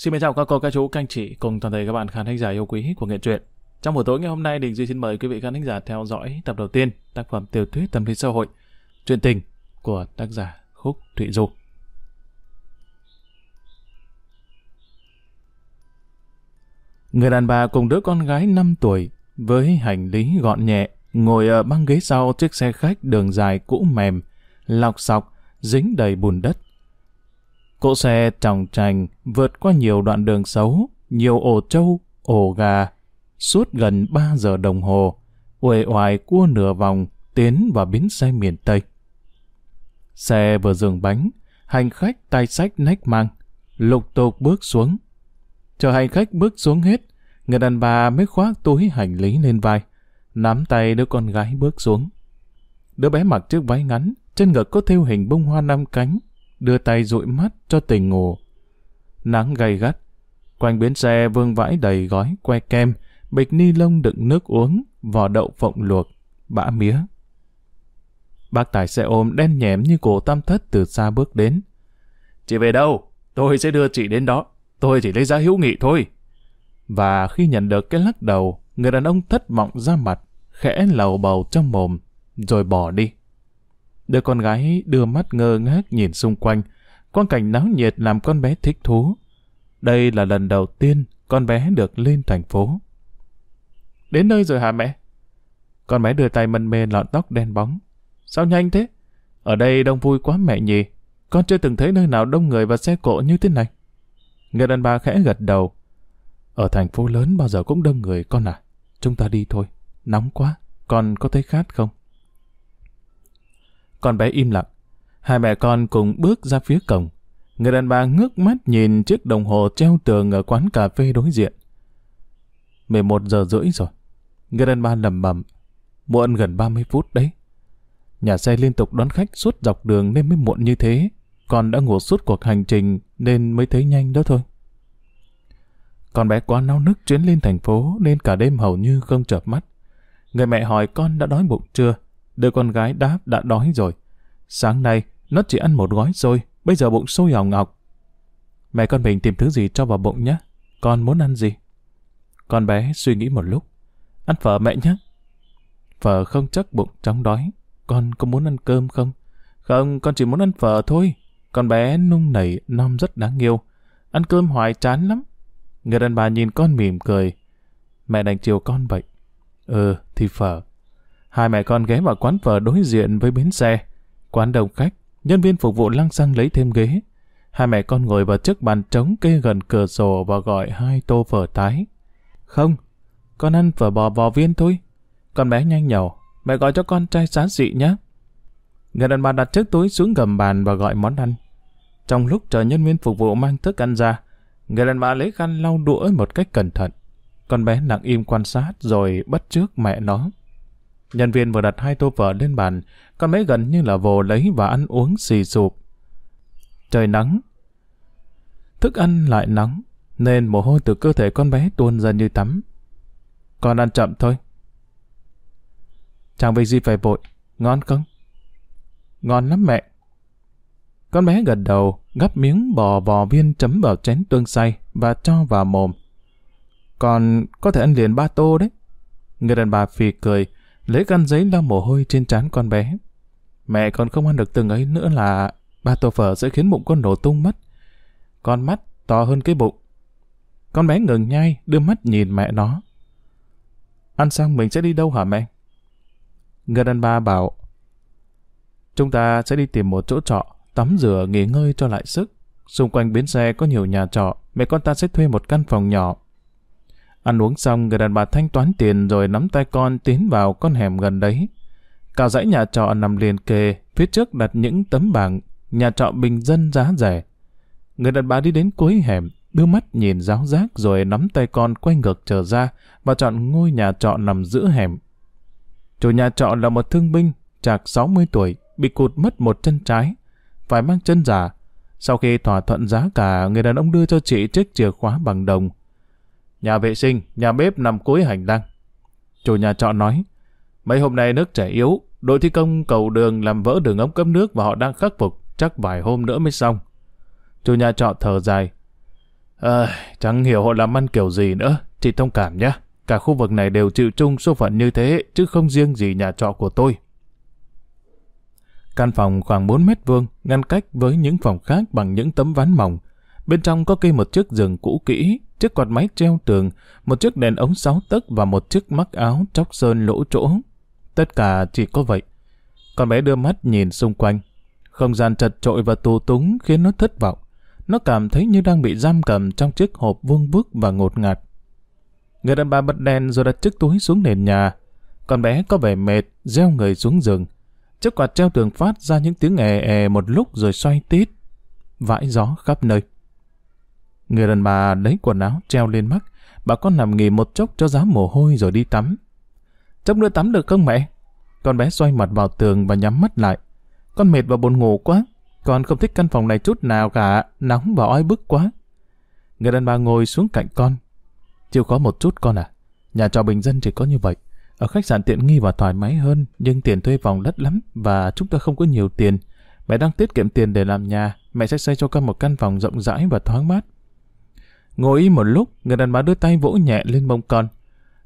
Xin chào các cô, các chú, các anh chị cùng toàn thể các bạn khán thính giả yêu quý của nghệ truyện. Trong buổi tối ngày hôm nay, Đình Duy xin mời quý vị khán thính giả theo dõi tập đầu tiên tác phẩm tiểu thuyết tâm lý xã hội truyện tình của tác giả Khúc Thụy Du. Người đàn bà cùng đứa con gái 5 tuổi với hành lý gọn nhẹ ngồi ở băng ghế sau chiếc xe khách đường dài cũ mềm, lọc sọc, dính đầy bùn đất. Cỗ xe tròng trành vượt qua nhiều đoạn đường xấu, nhiều ổ trâu, ổ gà, suốt gần 3 giờ đồng hồ, uể oải cua nửa vòng tiến vào bến xe miền Tây. Xe vừa dừng bánh, hành khách tay sách nách mang, lục tục bước xuống. Chờ hành khách bước xuống hết, người đàn bà mới khoác túi hành lý lên vai, nắm tay đứa con gái bước xuống. Đứa bé mặc chiếc váy ngắn, trên ngực có thêu hình bông hoa năm cánh, đưa tay dụi mắt cho tình ngủ. Nắng gay gắt, quanh bến xe vương vãi đầy gói que kem, bịch ni lông đựng nước uống, vỏ đậu phộng luộc, bã mía. Bác tài xe ôm đen nhẻm như cổ tam thất từ xa bước đến. Chị về đâu? Tôi sẽ đưa chị đến đó. Tôi chỉ lấy giá hữu nghị thôi. Và khi nhận được cái lắc đầu, người đàn ông thất vọng ra mặt, khẽ lầu bầu trong mồm, rồi bỏ đi. Đứa con gái đưa mắt ngơ ngác nhìn xung quanh, quang cảnh náo nhiệt làm con bé thích thú. Đây là lần đầu tiên con bé được lên thành phố. Đến nơi rồi hả mẹ? Con bé đưa tay mân mê lọn tóc đen bóng. Sao nhanh thế? Ở đây đông vui quá mẹ nhỉ? Con chưa từng thấy nơi nào đông người và xe cộ như thế này. Người đàn bà khẽ gật đầu. Ở thành phố lớn bao giờ cũng đông người con à? Chúng ta đi thôi. Nóng quá. Con có thấy khát không? Con bé im lặng. Hai mẹ con cùng bước ra phía cổng. Người đàn bà ngước mắt nhìn chiếc đồng hồ treo tường ở quán cà phê đối diện. 11 giờ rưỡi rồi. Người đàn bà lầm bầm. Muộn gần 30 phút đấy. Nhà xe liên tục đón khách suốt dọc đường nên mới muộn như thế. Con đã ngủ suốt cuộc hành trình nên mới thấy nhanh đó thôi. Con bé quá náo nức chuyến lên thành phố nên cả đêm hầu như không chợp mắt. Người mẹ hỏi con đã đói bụng chưa? Đứa con gái đáp đã đói rồi. Sáng nay, nó chỉ ăn một gói rồi, bây giờ bụng sôi hỏng ngọc. Mẹ con mình tìm thứ gì cho vào bụng nhé. Con muốn ăn gì? Con bé suy nghĩ một lúc. Ăn phở mẹ nhé. Phở không chắc bụng chóng đói. Con có muốn ăn cơm không? Không, con chỉ muốn ăn phở thôi. Con bé nung nảy, non rất đáng yêu. Ăn cơm hoài chán lắm. Người đàn bà nhìn con mỉm cười. Mẹ đành chiều con vậy. Ừ, thì phở. Hai mẹ con ghé vào quán phở đối diện với bến xe. Quán đông khách, nhân viên phục vụ lăng xăng lấy thêm ghế. Hai mẹ con ngồi vào chiếc bàn trống kê gần cửa sổ và gọi hai tô phở tái. Không, con ăn phở bò bò viên thôi. Con bé nhanh nhầu, mẹ gọi cho con trai xá dị nhé. Người đàn bà đặt chiếc túi xuống gầm bàn và gọi món ăn. Trong lúc chờ nhân viên phục vụ mang thức ăn ra, người đàn bà lấy khăn lau đũa một cách cẩn thận. Con bé lặng im quan sát rồi bắt trước mẹ nó. Nhân viên vừa đặt hai tô phở lên bàn, con bé gần như là vồ lấy và ăn uống xì sụp. Trời nắng. Thức ăn lại nóng, nên mồ hôi từ cơ thể con bé tuôn ra như tắm. Con ăn chậm thôi. Chẳng vì gì phải vội, ngon không? Ngon lắm mẹ. Con bé gật đầu, gắp miếng bò bò viên chấm vào chén tương xay và cho vào mồm. Còn có thể ăn liền ba tô đấy. Người đàn bà phì cười, lấy khăn giấy lau mồ hôi trên trán con bé. Mẹ còn không ăn được từng ấy nữa là ba tô phở sẽ khiến bụng con nổ tung mất. Con mắt to hơn cái bụng. Con bé ngừng nhai, đưa mắt nhìn mẹ nó. Ăn xong mình sẽ đi đâu hả mẹ? Người đàn bà bảo, chúng ta sẽ đi tìm một chỗ trọ, tắm rửa, nghỉ ngơi cho lại sức. Xung quanh bến xe có nhiều nhà trọ, mẹ con ta sẽ thuê một căn phòng nhỏ, Ăn uống xong, người đàn bà thanh toán tiền rồi nắm tay con tiến vào con hẻm gần đấy. Cả dãy nhà trọ nằm liền kề, phía trước đặt những tấm bảng, nhà trọ bình dân giá rẻ. Người đàn bà đi đến cuối hẻm, đưa mắt nhìn giáo giác rồi nắm tay con quay ngược trở ra và chọn ngôi nhà trọ nằm giữa hẻm. Chủ nhà trọ là một thương binh, chạc 60 tuổi, bị cụt mất một chân trái, phải mang chân giả. Sau khi thỏa thuận giá cả, người đàn ông đưa cho chị chiếc chìa khóa bằng đồng, Nhà vệ sinh, nhà bếp nằm cuối hành lang. Chủ nhà trọ nói, mấy hôm nay nước chảy yếu, đội thi công cầu đường làm vỡ đường ống cấp nước và họ đang khắc phục, chắc vài hôm nữa mới xong. Chủ nhà trọ thở dài. À, chẳng hiểu họ làm ăn kiểu gì nữa, chị thông cảm nhé. Cả khu vực này đều chịu chung số phận như thế, chứ không riêng gì nhà trọ của tôi. Căn phòng khoảng 4 mét vuông, ngăn cách với những phòng khác bằng những tấm ván mỏng. Bên trong có kê một chiếc giường cũ kỹ, chiếc quạt máy treo tường, một chiếc đèn ống sáu tấc và một chiếc mắc áo chóc sơn lỗ chỗ. Tất cả chỉ có vậy. Con bé đưa mắt nhìn xung quanh. Không gian chật trội và tù túng khiến nó thất vọng. Nó cảm thấy như đang bị giam cầm trong chiếc hộp vuông vức và ngột ngạt. Người đàn bà bật đèn rồi đặt chiếc túi xuống nền nhà. Con bé có vẻ mệt, gieo người xuống giường. Chiếc quạt treo tường phát ra những tiếng è è một lúc rồi xoay tít. Vãi gió khắp nơi. Người đàn bà lấy quần áo treo lên mắt. Bà con nằm nghỉ một chốc cho giá mồ hôi rồi đi tắm. Chốc nữa tắm được không mẹ? Con bé xoay mặt vào tường và nhắm mắt lại. Con mệt và buồn ngủ quá. Con không thích căn phòng này chút nào cả. Nóng và oi bức quá. Người đàn bà ngồi xuống cạnh con. Chịu khó một chút con à. Nhà trọ bình dân chỉ có như vậy. Ở khách sạn tiện nghi và thoải mái hơn, nhưng tiền thuê phòng đắt lắm và chúng ta không có nhiều tiền. Mẹ đang tiết kiệm tiền để làm nhà, mẹ sẽ xây cho con một căn phòng rộng rãi và thoáng mát. Ngồi im một lúc, người đàn bà đưa tay vỗ nhẹ lên mông con.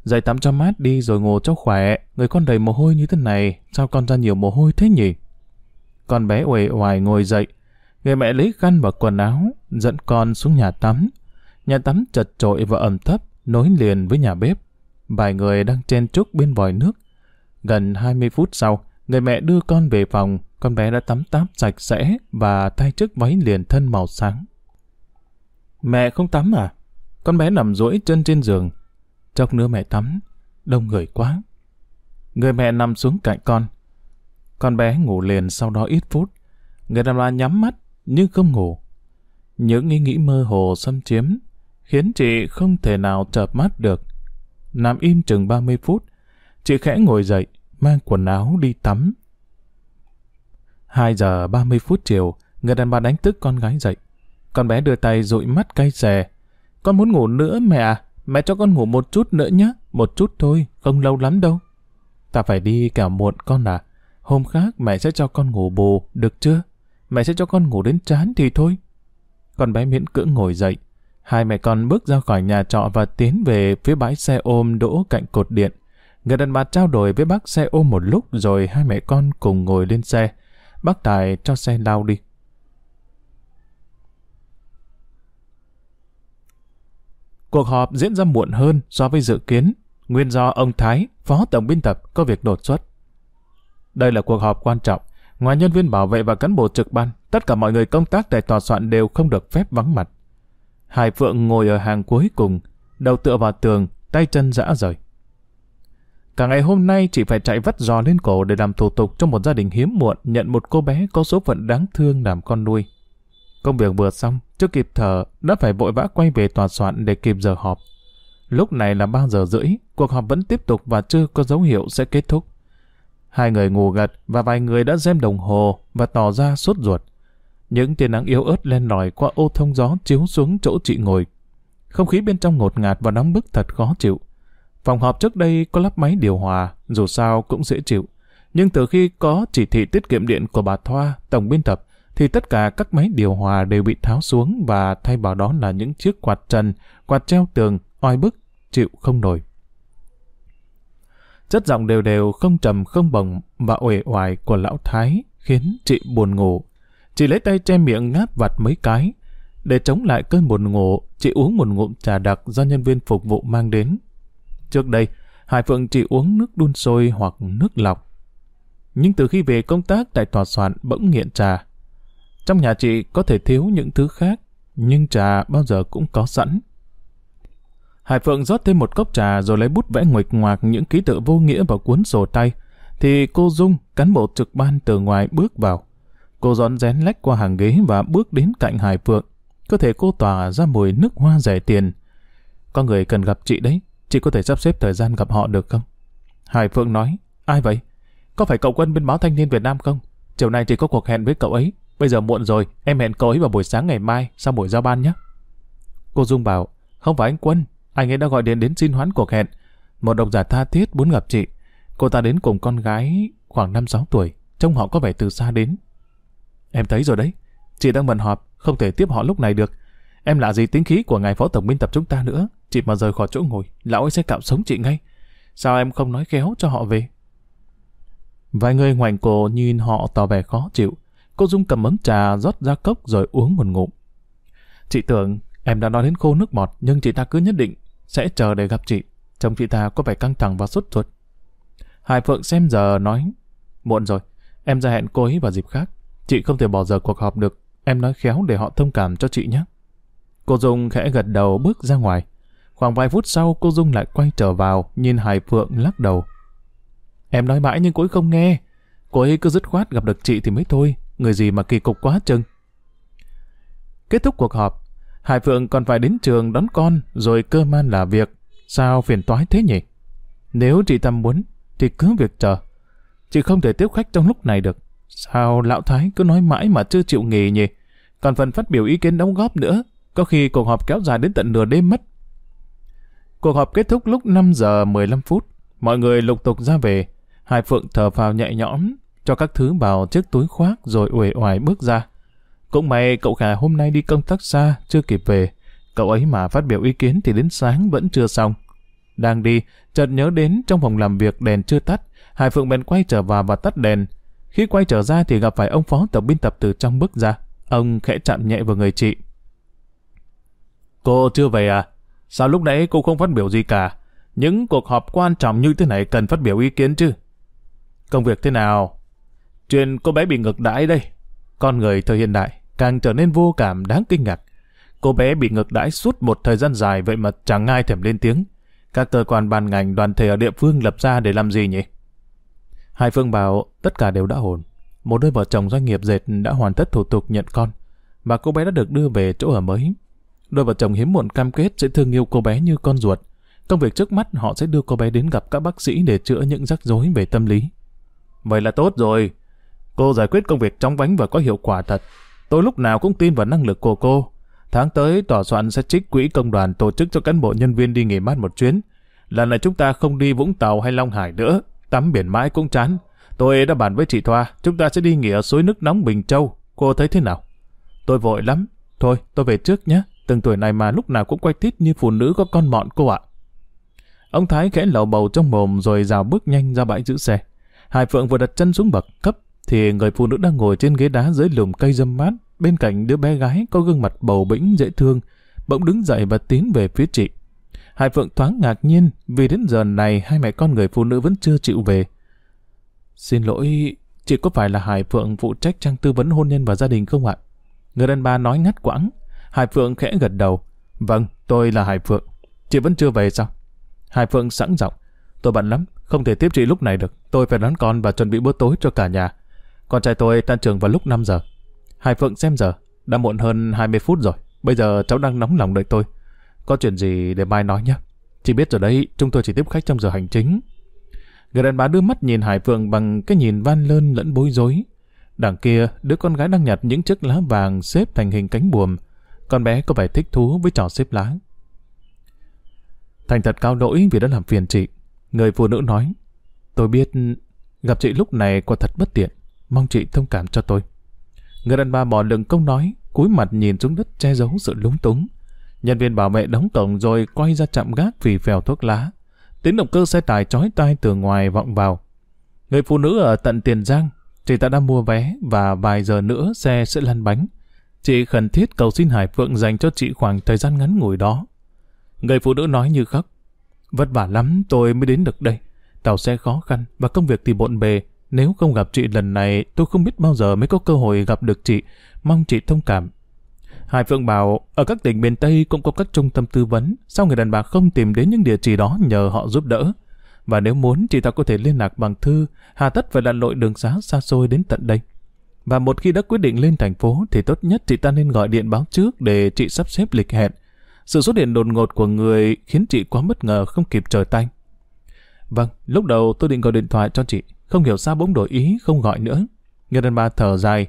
Dậy tắm cho mát đi rồi ngồi cho khỏe, người con đầy mồ hôi như thế này, sao con ra nhiều mồ hôi thế nhỉ? Con bé uể oải ngồi dậy, người mẹ lấy khăn và quần áo, dẫn con xuống nhà tắm. Nhà tắm chật trội và ẩm thấp, nối liền với nhà bếp. Vài người đang chen chúc bên vòi nước. Gần 20 phút sau, người mẹ đưa con về phòng, con bé đã tắm táp sạch sẽ và thay chiếc váy liền thân màu sáng. Mẹ không tắm à? Con bé nằm duỗi chân trên giường. Chốc nữa mẹ tắm, đông người quá. Người mẹ nằm xuống cạnh con. Con bé ngủ liền sau đó ít phút. Người đàn bà nhắm mắt nhưng không ngủ. Những ý nghĩ mơ hồ xâm chiếm khiến chị không thể nào chợp mắt được. Nằm im chừng 30 phút, chị khẽ ngồi dậy, mang quần áo đi tắm. 2 giờ 30 phút chiều, người đàn bà đánh thức con gái dậy. Con bé đưa tay dụi mắt cay xè. Con muốn ngủ nữa mẹ à, mẹ cho con ngủ một chút nữa nhé, một chút thôi, không lâu lắm đâu. Ta phải đi kẻo muộn con à, hôm khác mẹ sẽ cho con ngủ bù, được chưa? Mẹ sẽ cho con ngủ đến chán thì thôi. Con bé miễn cưỡng ngồi dậy, Hai mẹ con bước ra khỏi nhà trọ và tiến về phía bãi xe ôm đỗ cạnh cột điện. Người đàn bà trao đổi với bác xe ôm một lúc rồi hai mẹ con cùng ngồi lên xe. Bác Tài cho xe lao đi. Cuộc họp diễn ra muộn hơn so với dự kiến, nguyên do ông Thái, phó tổng biên tập, có việc đột xuất. Đây là cuộc họp quan trọng. Ngoài nhân viên bảo vệ và cán bộ trực ban, tất cả mọi người công tác tại tòa soạn đều không được phép vắng mặt. Hải Phượng ngồi ở hàng cuối cùng, đầu tựa vào tường, tay chân rã rời. Cả ngày hôm nay chị phải chạy vắt giò lên cổ để làm thủ tục cho một gia đình hiếm muộn nhận một cô bé có số phận đáng thương làm con nuôi. Công việc vừa xong, chưa kịp thở, đã phải vội vã quay về tòa soạn để kịp giờ họp. Lúc này là 3 giờ rưỡi, cuộc họp vẫn tiếp tục và chưa có dấu hiệu sẽ kết thúc. Hai người ngủ gật và vài người đã xem đồng hồ và tỏ ra sốt ruột. Những tia nắng yếu ớt len lỏi qua ô thông gió chiếu xuống chỗ chị ngồi. Không khí bên trong ngột ngạt và nóng bức thật khó chịu. Phòng họp trước đây có lắp máy điều hòa, dù sao cũng dễ chịu. Nhưng từ khi có chỉ thị tiết kiệm điện của bà Thoa, tổng biên tập, thì tất cả các máy điều hòa đều bị tháo xuống và thay vào đó là những chiếc quạt trần, quạt treo tường, oi bức, chịu không nổi. Chất giọng đều đều không trầm không bồng và uể oải của lão Thái khiến chị buồn ngủ. Chị lấy tay che miệng ngáp vặt mấy cái. Để chống lại cơn buồn ngủ, chị uống một ngụm trà đặc do nhân viên phục vụ mang đến. Trước đây, Hải Phượng chỉ uống nước đun sôi hoặc nước lọc. Nhưng từ khi về công tác tại tòa soạn bỗng nghiện trà. Trong nhà chị có thể thiếu những thứ khác, nhưng trà bao giờ cũng có sẵn. Hải Phượng rót thêm một cốc trà rồi lấy bút vẽ nguệch ngoạc những ký tự vô nghĩa vào cuốn sổ tay. Thì cô Dung, cán bộ trực ban từ ngoài bước vào. Cô rón rén lách qua hàng ghế và bước đến cạnh Hải Phượng. Cơ thể cô tỏa ra mùi nước hoa rẻ tiền. Có người cần gặp chị đấy. Chị có thể sắp xếp thời gian gặp họ được không? Hải Phượng nói. Ai vậy? Có phải cậu Quân bên báo Thanh niên Việt Nam không? Chiều nay chị có cuộc hẹn với cậu ấy. Bây giờ muộn rồi, em hẹn cậu ấy vào buổi sáng ngày mai, sau buổi giao ban nhé. Cô Dung bảo, không phải anh Quân, anh ấy đã gọi điện đến xin hoãn cuộc hẹn. Một độc giả tha thiết muốn gặp chị. Cô ta đến cùng con gái khoảng 5-6 tuổi, trông họ có vẻ từ xa đến. Em thấy rồi đấy, chị đang bận họp, không thể tiếp họ lúc này được. Em lạ gì tính khí của ngài phó tổng biên tập chúng ta nữa. Chị mà rời khỏi chỗ ngồi, lão ấy sẽ cạo sống chị ngay. Sao em không nói khéo cho họ về? Vài người ngoảnh cổ nhìn họ tỏ vẻ khó chịu. Cô Dung cầm ấm trà rót ra cốc rồi uống một ngụm. Chị tưởng em đã nói đến khô nước bọt nhưng chị ta cứ nhất định sẽ chờ để gặp chị. Chồng chị ta có vẻ căng thẳng và sốt ruột. Hải Phượng xem giờ nói Muộn rồi, em ra hẹn cô ấy vào dịp khác. Chị không thể bỏ giờ cuộc họp được. Em nói khéo để họ thông cảm cho chị nhé. Cô Dung khẽ gật đầu bước ra ngoài. Khoảng vài phút sau cô Dung lại quay trở vào, nhìn Hải Phượng lắc đầu. Em nói mãi nhưng cô ấy không nghe. Cô ấy cứ dứt khoát gặp được chị thì mới thôi. Người gì mà kỳ cục quá chừng. Kết thúc cuộc họp, Hải Phượng còn phải đến trường đón con rồi cơ man là việc. Sao phiền toái thế nhỉ? Nếu chị Tâm muốn, thì cứ việc chờ. Chị không thể tiếp khách trong lúc này được. Sao lão Thái cứ nói mãi mà chưa chịu nghỉ nhỉ? Còn phần phát biểu ý kiến đóng góp nữa. Có khi cuộc họp kéo dài đến tận nửa đêm mất. Cuộc họp kết thúc lúc 5 giờ 15 phút. Mọi người lục tục ra về. Hải Phượng thở phào nhẹ nhõm, cho các thứ vào chiếc túi khoác rồi uể oải bước ra. Cũng may cậu cả hôm nay đi công tác xa, chưa kịp về. Cậu ấy mà phát biểu ý kiến thì đến sáng vẫn chưa xong. Đang đi, chợt nhớ đến trong phòng làm việc đèn chưa tắt, Hải Phượng bèn quay trở vào và tắt đèn. Khi quay trở ra thì gặp phải ông phó tổng biên tập từ trong bước ra. Ông khẽ chạm nhẹ vào người chị. Cô chưa về à? Sao lúc nãy cô không phát biểu gì cả? Những cuộc họp quan trọng như thế này cần phát biểu ý kiến chứ? Công việc thế nào? Chuyện cô bé bị ngược đãi đây. Con người thời hiện đại, càng trở nên vô cảm đáng kinh ngạc. Cô bé bị ngược đãi suốt một thời gian dài, vậy mà chẳng ai thèm lên tiếng. Các cơ quan ban ngành, đoàn thể ở địa phương lập ra để làm gì nhỉ? Hai Phương bảo, tất cả đều đã ổn. Một đôi vợ chồng doanh nghiệp dệt đã hoàn tất thủ tục nhận con, và cô bé đã được đưa về chỗ ở mới. Đôi vợ chồng hiếm muộn cam kết sẽ thương yêu cô bé như con ruột. Công việc trước mắt, họ sẽ đưa cô bé đến gặp các bác sĩ để chữa những rắc rối về tâm lý. Vậy là tốt rồi. Cô giải quyết công việc chóng vánh và có hiệu quả thật. Tôi lúc nào cũng tin vào năng lực của cô. Tháng tới, tòa soạn sẽ trích quỹ công đoàn tổ chức cho cán bộ nhân viên đi nghỉ mát một chuyến. Lần này chúng ta không đi Vũng Tàu hay Long Hải nữa. Tắm biển mãi cũng chán. Tôi đã bàn với chị Thoa, chúng ta sẽ đi nghỉ ở suối nước nóng Bình Châu. Cô thấy thế nào? Tôi vội lắm. Thôi, tôi về trước nhé. Từng tuổi này mà lúc nào cũng quay tít như phụ nữ có con mọn cô ạ. Ông Thái khẽ lầu bầu trong mồm rồi rào bước nhanh ra bãi giữ xe. Hải Phượng vừa đặt chân xuống bậc cấp thì người phụ nữ đang ngồi trên ghế đá dưới lùm cây dâm mát bên cạnh đứa bé gái có gương mặt bầu bĩnh dễ thương bỗng đứng dậy và tiến về phía chị. Hải Phượng thoáng ngạc nhiên vì đến giờ này hai mẹ con người phụ nữ vẫn chưa chịu về. Xin lỗi, chị có phải là Hải Phượng phụ trách trang tư vấn hôn nhân và gia đình không ạ? Người đàn bà nói ngắt quãng. Hải Phượng khẽ gật đầu. Vâng, tôi là Hải Phượng. Chị vẫn chưa về sao? Hải Phượng sẵn giọng. Tôi bận lắm, không thể tiếp chị lúc này được. Tôi phải đón con và chuẩn bị bữa tối cho cả nhà. Con trai tôi tan trường vào lúc 5 giờ. Hải Phượng xem giờ, đã muộn hơn 20 phút rồi. Bây giờ cháu đang nóng lòng đợi tôi. Có chuyện gì để mai nói nhé. Chỉ biết rồi đấy, chúng tôi chỉ tiếp khách trong giờ hành chính. Người đàn bà đưa mắt nhìn Hải Phượng bằng cái nhìn van lơn lẫn bối rối. Đằng kia, đứa con gái đang nhặt những chiếc lá vàng xếp thành hình cánh buồm. Con bé có vẻ thích thú với trò xếp lá. Thành thật cao lỗi vì đã làm phiền chị. Người phụ nữ nói, tôi biết gặp chị lúc này quả thật bất tiện, mong chị thông cảm cho tôi. Người đàn bà bỏ lừng câu nói, cúi mặt nhìn xuống đất che giấu sự lúng túng. Nhân viên bảo vệ đóng cổng rồi quay ra chạm gác vì phèo thuốc lá. Tiếng động cơ xe tải chói tai từ ngoài vọng vào. Người phụ nữ ở tận Tiền Giang, chị ta đã mua vé và vài giờ nữa xe sẽ lăn bánh. Chị khẩn thiết cầu xin Hải Phượng dành cho chị khoảng thời gian ngắn ngủi đó. Người phụ nữ nói như khóc. Vất vả lắm tôi mới đến được đây. Tàu xe khó khăn và công việc thì bộn bề. Nếu không gặp chị lần này, tôi không biết bao giờ mới có cơ hội gặp được chị. Mong chị thông cảm. Hải Phượng bảo, ở các tỉnh miền Tây cũng có các trung tâm tư vấn, sao người đàn bà không tìm đến những địa chỉ đó nhờ họ giúp đỡ. Và nếu muốn, chị ta có thể liên lạc bằng thư, hà tất phải lặn lội đường xá xa xôi đến tận đây. Và một khi đã quyết định lên thành phố thì tốt nhất chị ta nên gọi điện báo trước để chị sắp xếp lịch hẹn. Sự xuất hiện đột ngột của người khiến chị quá bất ngờ không kịp trở tay. Vâng, lúc đầu tôi định gọi điện thoại cho chị, không hiểu sao bỗng đổi ý không gọi nữa. Người đàn bà thở dài.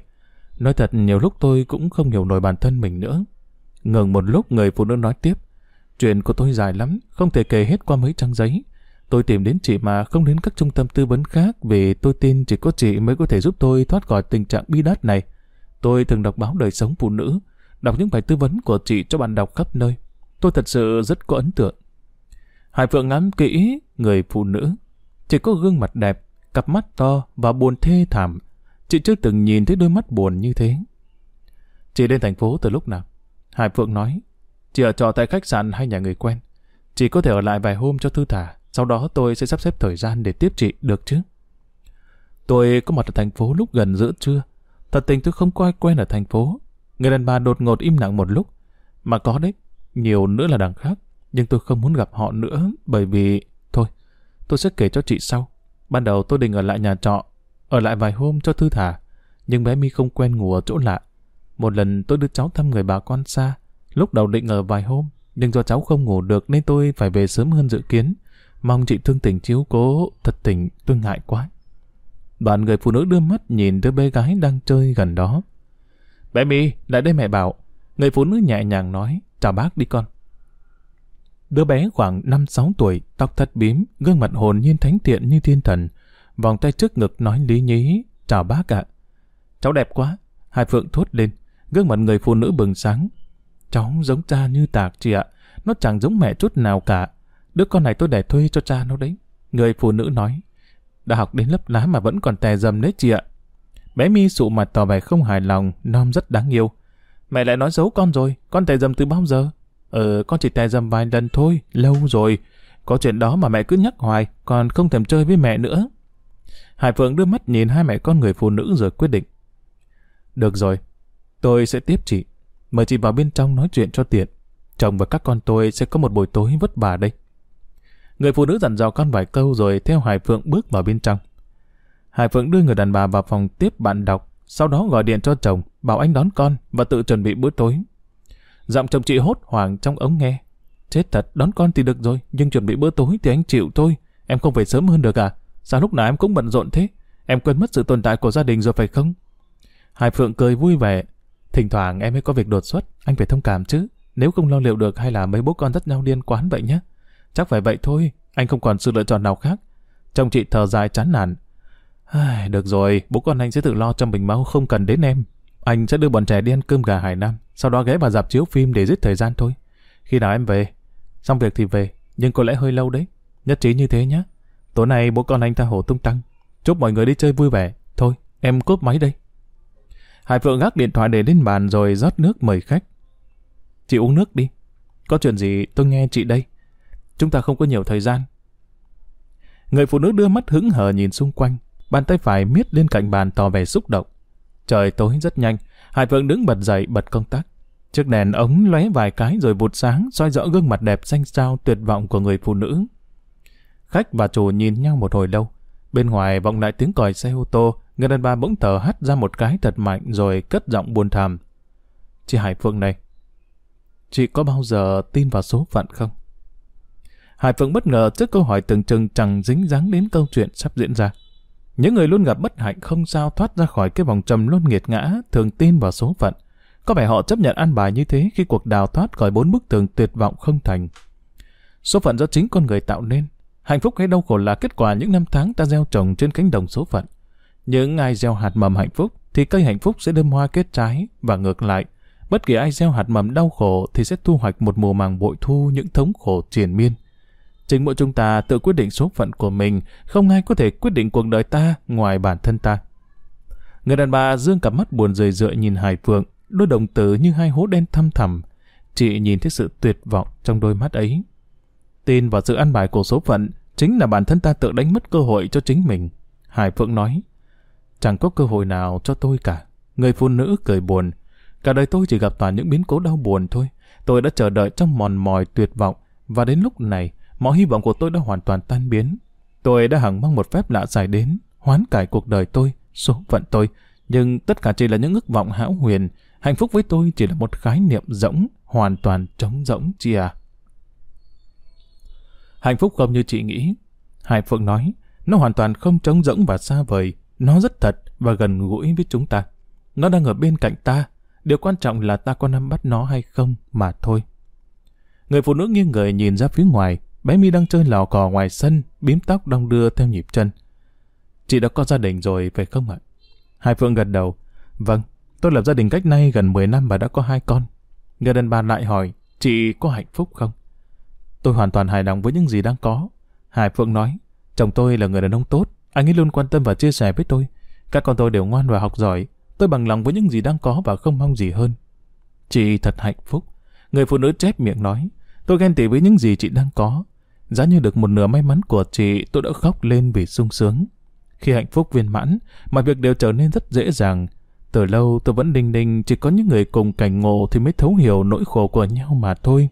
Nói thật nhiều lúc tôi cũng không hiểu nổi bản thân mình nữa. Ngừng một lúc người phụ nữ nói tiếp. Chuyện của tôi dài lắm, không thể kể hết qua mấy trang giấy. Tôi tìm đến chị mà không đến các trung tâm tư vấn khác vì tôi tin chỉ có chị mới có thể giúp tôi thoát khỏi tình trạng bi đát này. Tôi thường đọc báo đời sống phụ nữ, đọc những bài tư vấn của chị cho bạn đọc khắp nơi. Tôi thật sự rất có ấn tượng. Hải Phượng ngắm kỹ người phụ nữ. Chỉ có gương mặt đẹp, cặp mắt to và buồn thê thảm. Chị chưa từng nhìn thấy đôi mắt buồn như thế. Chị đến thành phố từ lúc nào? Hải Phượng nói, chị ở trọ tại khách sạn hay nhà người quen. Chị có thể ở lại vài hôm cho thư thả, sau đó tôi sẽ sắp xếp thời gian để tiếp chị, được chứ? Tôi có mặt ở thành phố lúc gần giữa trưa. Thật tình tôi không có ai quen ở thành phố. Người đàn bà đột ngột im lặng một lúc. Mà có đấy, nhiều nữa là đằng khác. Nhưng tôi không muốn gặp họ nữa bởi vì... Thôi, tôi sẽ kể cho chị sau. Ban đầu tôi định ở lại nhà trọ, ở lại vài hôm cho thư thả. Nhưng bé mi không quen ngủ ở chỗ lạ. Một lần tôi đưa cháu thăm người bà con xa. Lúc đầu định ở vài hôm, nhưng do cháu không ngủ được nên tôi phải về sớm hơn dự kiến. Mong chị thương tình chiếu cố, thật tình tôi ngại quá. Bạn người phụ nữ đưa mắt nhìn đứa bé gái đang chơi gần đó. Bé mi lại đây mẹ bảo. Người phụ nữ nhẹ nhàng nói, chào bác đi con. Đứa bé khoảng 5-6 tuổi, tóc thắt bím, gương mặt hồn nhiên thánh thiện như thiên thần. Vòng tay trước ngực nói lý nhí, chào bác ạ. Cháu đẹp quá, Hai Phượng thốt lên, gương mặt người phụ nữ bừng sáng. Cháu giống cha như tạc chị ạ, nó chẳng giống mẹ chút nào cả. Đứa con này tôi để thuê cho cha nó đấy. Người phụ nữ nói, đã học đến lớp lá mà vẫn còn tè dầm đấy chị ạ. Bé mi sụ mặt tỏ vẻ không hài lòng, non rất đáng yêu. Mẹ lại nói xấu con rồi, con tè dầm từ bao giờ? Ờ, con chỉ tè dầm vài lần thôi, lâu rồi. Có chuyện đó mà mẹ cứ nhắc hoài, còn không thèm chơi với mẹ nữa. Hải Phượng đưa mắt nhìn hai mẹ con người phụ nữ rồi quyết định. Được rồi, tôi sẽ tiếp chị. Mời chị vào bên trong nói chuyện cho tiện. Chồng và các con tôi sẽ có một buổi tối vất vả đây. Người phụ nữ dặn dò con vài câu rồi theo Hải Phượng bước vào bên trong. Hải Phượng đưa người đàn bà vào phòng tiếp bạn đọc, sau đó gọi điện cho chồng, bảo anh đón con và tự chuẩn bị bữa tối. Giọng chồng chị hốt hoảng trong ống nghe. Chết thật, đón con thì được rồi, nhưng chuẩn bị bữa tối thì anh chịu thôi. Em không về sớm hơn được à? Sao lúc nào em cũng bận rộn thế? Em quên mất sự tồn tại của gia đình rồi phải không? Hải Phượng cười vui vẻ. Thỉnh thoảng em mới có việc đột xuất, anh phải thông cảm chứ. Nếu không lo liệu được hay là mấy bố con rất nhau điên quán vậy nhé. Chắc phải vậy thôi, anh không còn sự lựa chọn nào khác. Chồng chị thở dài chán nản. Ai, được rồi, bố con anh sẽ tự lo cho mình máu không cần đến em. Anh sẽ đưa bọn trẻ đi ăn cơm gà Hải Nam, sau đó ghé vào dạp chiếu phim để giết thời gian thôi. Khi nào em về, xong việc thì về, nhưng có lẽ hơi lâu đấy. Nhất trí như thế nhé. Tối nay bố con anh tha hồ tung tăng. Chúc mọi người đi chơi vui vẻ. Thôi, em cốp máy đây. Hải Phượng gác điện thoại để lên bàn rồi rót nước mời khách. Chị uống nước đi. Có chuyện gì tôi nghe chị đây. Chúng ta không có nhiều thời gian. Người phụ nữ đưa mắt hững hờ nhìn xung quanh. Bàn tay phải miết lên cạnh bàn tỏ vẻ xúc động. Trời tối rất nhanh. Hải Phượng đứng bật dậy bật công tắc. Chiếc đèn ống lóe vài cái rồi vụt sáng soi rõ gương mặt đẹp xanh xao tuyệt vọng của người phụ nữ. Khách và chủ nhìn nhau một hồi lâu. Bên ngoài vọng lại tiếng còi xe ô tô, người đàn bà bỗng thở hắt ra một cái thật mạnh rồi cất giọng buồn thầm Chị Hải Phượng này, chị có bao giờ tin vào số phận không? Hải Phượng bất ngờ trước câu hỏi tưởng chừng chẳng dính dáng đến câu chuyện sắp diễn ra. Những người luôn gặp bất hạnh không sao thoát ra khỏi cái vòng trầm luôn nghiệt ngã, thường tin vào số phận. Có vẻ họ chấp nhận ăn bài như thế khi cuộc đào thoát khỏi bốn bức tường tuyệt vọng không thành. Số phận do chính con người tạo nên. Hạnh phúc hay đau khổ là kết quả những năm tháng ta gieo trồng trên cánh đồng số phận. Những ai gieo hạt mầm hạnh phúc thì cây hạnh phúc sẽ đơm hoa kết trái và ngược lại. Bất kỳ ai gieo hạt mầm đau khổ thì sẽ thu hoạch một mùa màng bội thu những thống khổ triền miên. Chính mỗi chúng ta tự quyết định số phận của mình, không ai có thể quyết định cuộc đời ta ngoài bản thân ta. Người đàn bà dương cặp mắt buồn rười rượi nhìn Hải Phượng, đôi đồng tử như hai hố đen thăm thẳm. Chị nhìn thấy sự tuyệt vọng trong đôi mắt ấy. Tin vào sự ăn bài của số phận chính là bản thân ta tự đánh mất cơ hội cho chính mình. Hải Phượng nói, chẳng có cơ hội nào cho tôi cả. Người phụ nữ cười buồn. Cả đời tôi chỉ gặp toàn những biến cố đau buồn thôi. Tôi đã chờ đợi trong mòn mỏi tuyệt vọng và đến lúc này mọi hy vọng của tôi đã hoàn toàn tan biến. Tôi đã hằng mong một phép lạ xảy đến, hoán cải cuộc đời tôi, số phận tôi, nhưng tất cả chỉ là những ước vọng hão huyền. Hạnh phúc với tôi chỉ là một khái niệm rỗng, hoàn toàn trống rỗng chi à. Hạnh phúc không như chị nghĩ. Hải Phượng nói, nó hoàn toàn không trống rỗng và xa vời. Nó rất thật và gần gũi với chúng ta. Nó đang ở bên cạnh ta. Điều quan trọng là ta có nắm bắt nó hay không mà thôi. Người phụ nữ nghiêng người nhìn ra phía ngoài, Bé Mi đang chơi lò cò ngoài sân, bím tóc đong đưa theo nhịp chân. Chị đã có gia đình rồi, phải không ạ? Hai Phượng gật đầu. Vâng, tôi lập gia đình cách nay gần 10 năm và đã có hai con. Người đàn bà lại hỏi, chị có hạnh phúc không? Tôi hoàn toàn hài lòng với những gì đang có. Hải Phượng nói, chồng tôi là người đàn ông tốt, anh ấy luôn quan tâm và chia sẻ với tôi. Các con tôi đều ngoan và học giỏi. Tôi bằng lòng với những gì đang có và không mong gì hơn. Chị thật hạnh phúc. Người phụ nữ chép miệng nói, tôi ghen tị với những gì chị đang có. Giá như được một nửa may mắn của chị, tôi đã khóc lên vì sung sướng. Khi hạnh phúc viên mãn, mọi việc đều trở nên rất dễ dàng. Từ lâu tôi vẫn đinh đinh chỉ có những người cùng cảnh ngộ thì mới thấu hiểu nỗi khổ của nhau mà thôi.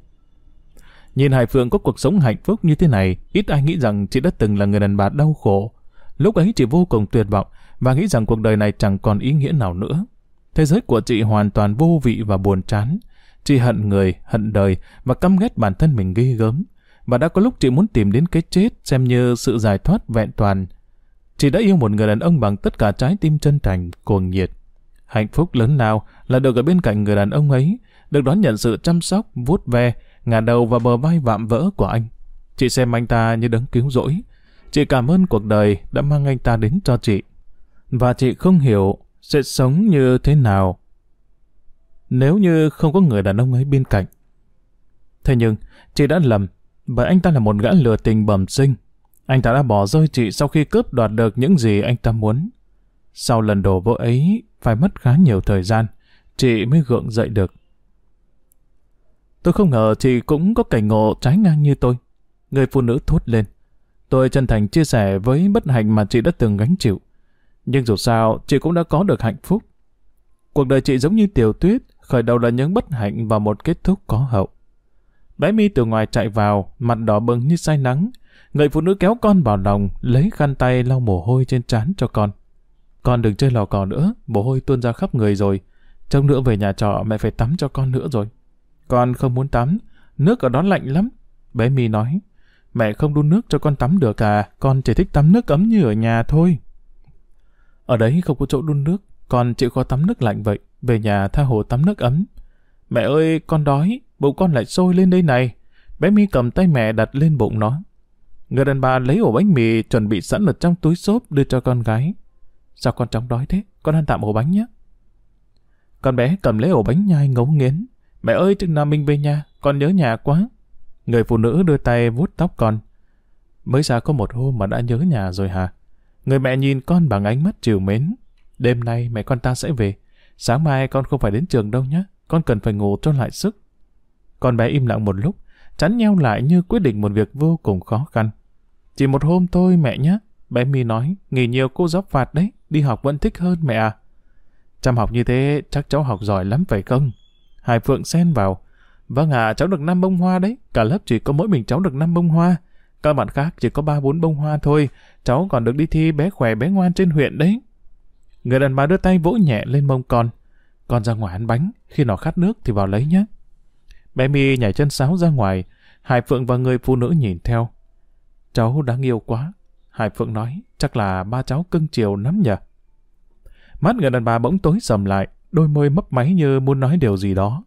Nhìn Hải Phượng có cuộc sống hạnh phúc như thế này, ít ai nghĩ rằng chị đã từng là người đàn bà đau khổ. Lúc ấy chị vô cùng tuyệt vọng và nghĩ rằng cuộc đời này chẳng còn ý nghĩa nào nữa. Thế giới của chị hoàn toàn vô vị và buồn chán. Chị hận người, hận đời và căm ghét bản thân mình ghê gớm. Và đã có lúc chị muốn tìm đến cái chết xem như sự giải thoát vẹn toàn. Chị đã yêu một người đàn ông bằng tất cả trái tim chân thành, cuồng nhiệt. Hạnh phúc lớn nào là được ở bên cạnh người đàn ông ấy, được đón nhận sự chăm sóc, vuốt ve, ngả đầu và bờ vai vạm vỡ của anh. Chị xem anh ta như đấng cứu rỗi. Chị cảm ơn cuộc đời đã mang anh ta đến cho chị. Và chị không hiểu sẽ sống như thế nào nếu như không có người đàn ông ấy bên cạnh. Thế nhưng, chị đã lầm, bởi anh ta là một gã lừa tình bẩm sinh. Anh ta đã bỏ rơi chị sau khi cướp đoạt được những gì anh ta muốn. Sau lần đổ vỡ ấy, phải mất khá nhiều thời gian, chị mới gượng dậy được. Tôi không ngờ chị cũng có cảnh ngộ trái ngang như tôi. Người phụ nữ thốt lên. Tôi chân thành chia sẻ với bất hạnh mà chị đã từng gánh chịu. Nhưng dù sao, chị cũng đã có được hạnh phúc. Cuộc đời chị giống như tiểu tuyết, khởi đầu là những bất hạnh và một kết thúc có hậu. Bé mi từ ngoài chạy vào, mặt đỏ bừng như say nắng. Người phụ nữ kéo con vào lòng, lấy khăn tay lau mồ hôi trên trán cho con. Con đừng chơi lò cò nữa, mồ hôi tuôn ra khắp người rồi. Trông nữa về nhà trọ mẹ phải tắm cho con nữa rồi. Con không muốn tắm, nước ở đó lạnh lắm. Bé mi nói, mẹ không đun nước cho con tắm được à, con chỉ thích tắm nước ấm như ở nhà thôi. Ở đấy không có chỗ đun nước, con chịu khó tắm nước lạnh vậy, về nhà tha hồ tắm nước ấm. Mẹ ơi, con đói, bụng con lại sôi lên đây này. Bé mi cầm tay mẹ đặt lên bụng nó. Người đàn bà lấy ổ bánh mì chuẩn bị sẵn ở trong túi xốp đưa cho con gái. Sao con chóng đói thế? Con ăn tạm ổ bánh nhé. Con bé cầm lấy ổ bánh nhai ngấu nghiến. Mẹ ơi, chừng nào mình về nhà, con nhớ nhà quá. Người phụ nữ đưa tay vuốt tóc con. Mới ra có một hôm mà đã nhớ nhà rồi hả? Người mẹ nhìn con bằng ánh mắt chiều mến. Đêm nay mẹ con ta sẽ về. Sáng mai con không phải đến trường đâu nhé. Con cần phải ngủ cho lại sức. Con bé im lặng một lúc, chắn nhau lại như quyết định một việc vô cùng khó khăn. Chỉ một hôm thôi mẹ nhé. Bé mi nói, nghỉ nhiều cô giáo phạt đấy, đi học vẫn thích hơn mẹ à. Chăm học như thế chắc cháu học giỏi lắm phải không? Hải Phượng xen vào. Vâng ạ, cháu được 5 bông hoa đấy. Cả lớp chỉ có mỗi mình cháu được 5 bông hoa. Các bạn khác chỉ có 3-4 bông hoa thôi. Cháu còn được đi thi bé khỏe bé ngoan trên huyện đấy. Người đàn bà đưa tay vỗ nhẹ lên mông con. Con ra ngoài ăn bánh, khi nào khát nước thì vào lấy nhé. Bé mi nhảy chân sáo ra ngoài, Hải Phượng và người phụ nữ nhìn theo. Cháu đáng yêu quá. Hải Phượng nói, chắc là ba cháu cưng chiều lắm nhỉ. Mắt người đàn bà bỗng tối sầm lại, đôi môi mấp máy như muốn nói điều gì đó.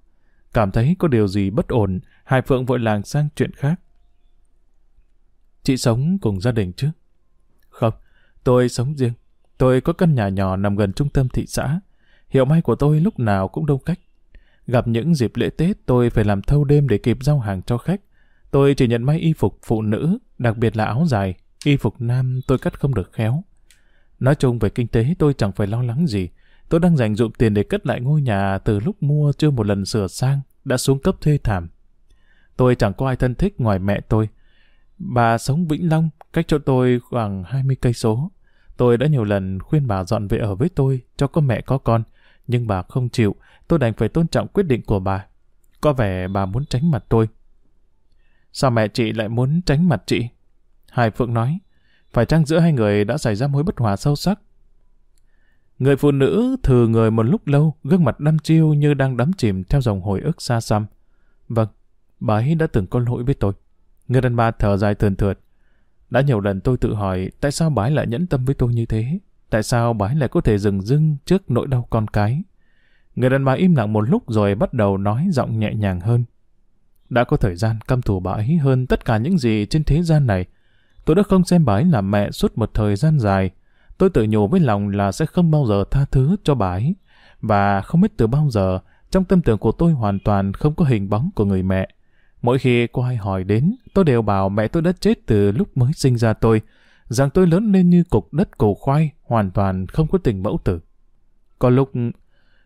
Cảm thấy có điều gì bất ổn, Hải Phượng vội làng sang chuyện khác. Chị sống cùng gia đình chứ? Không, tôi sống riêng. Tôi có căn nhà nhỏ nằm gần trung tâm thị xã. Hiệu may của tôi lúc nào cũng đông khách. Gặp những dịp lễ Tết tôi phải làm thâu đêm để kịp giao hàng cho khách. Tôi chỉ nhận may y phục phụ nữ, đặc biệt là áo dài. Y phục nam tôi cắt không được khéo. Nói chung về kinh tế tôi chẳng phải lo lắng gì. Tôi đang dành dụm tiền để cất lại ngôi nhà từ lúc mua chưa một lần sửa sang, đã xuống cấp thê thảm. Tôi chẳng có ai thân thích ngoài mẹ tôi. Bà sống Vĩnh Long, cách chỗ tôi khoảng 20 cây số. Tôi đã nhiều lần khuyên bà dọn về ở với tôi, cho có mẹ có con, nhưng bà không chịu, tôi đành phải tôn trọng quyết định của bà. Có vẻ bà muốn tránh mặt tôi. Sao mẹ chị lại muốn tránh mặt chị? Hải Phượng nói, phải chăng giữa hai người đã xảy ra mối bất hòa sâu sắc? Người phụ nữ thừ người một lúc lâu, gương mặt đăm chiêu như đang đắm chìm theo dòng hồi ức xa xăm. Vâng, bà ấy đã từng có lỗi với tôi. Người đàn bà thở dài thườn thượt. Đã nhiều lần tôi tự hỏi tại sao bà ấy lại nhẫn tâm với tôi như thế? Tại sao bà ấy lại có thể dừng dưng trước nỗi đau con cái? Người đàn bà im lặng một lúc rồi bắt đầu nói giọng nhẹ nhàng hơn. Đã có thời gian căm thù bà ấy hơn tất cả những gì trên thế gian này. Tôi đã không xem bà ấy là mẹ suốt một thời gian dài. Tôi tự nhủ với lòng là sẽ không bao giờ tha thứ cho bà ấy. Và không biết từ bao giờ trong tâm tưởng của tôi hoàn toàn không có hình bóng của người mẹ. Mỗi khi có ai hỏi đến, tôi đều bảo mẹ tôi đã chết từ lúc mới sinh ra tôi, rằng tôi lớn lên như cục đất cổ khoai, hoàn toàn không có tình mẫu tử. Có lúc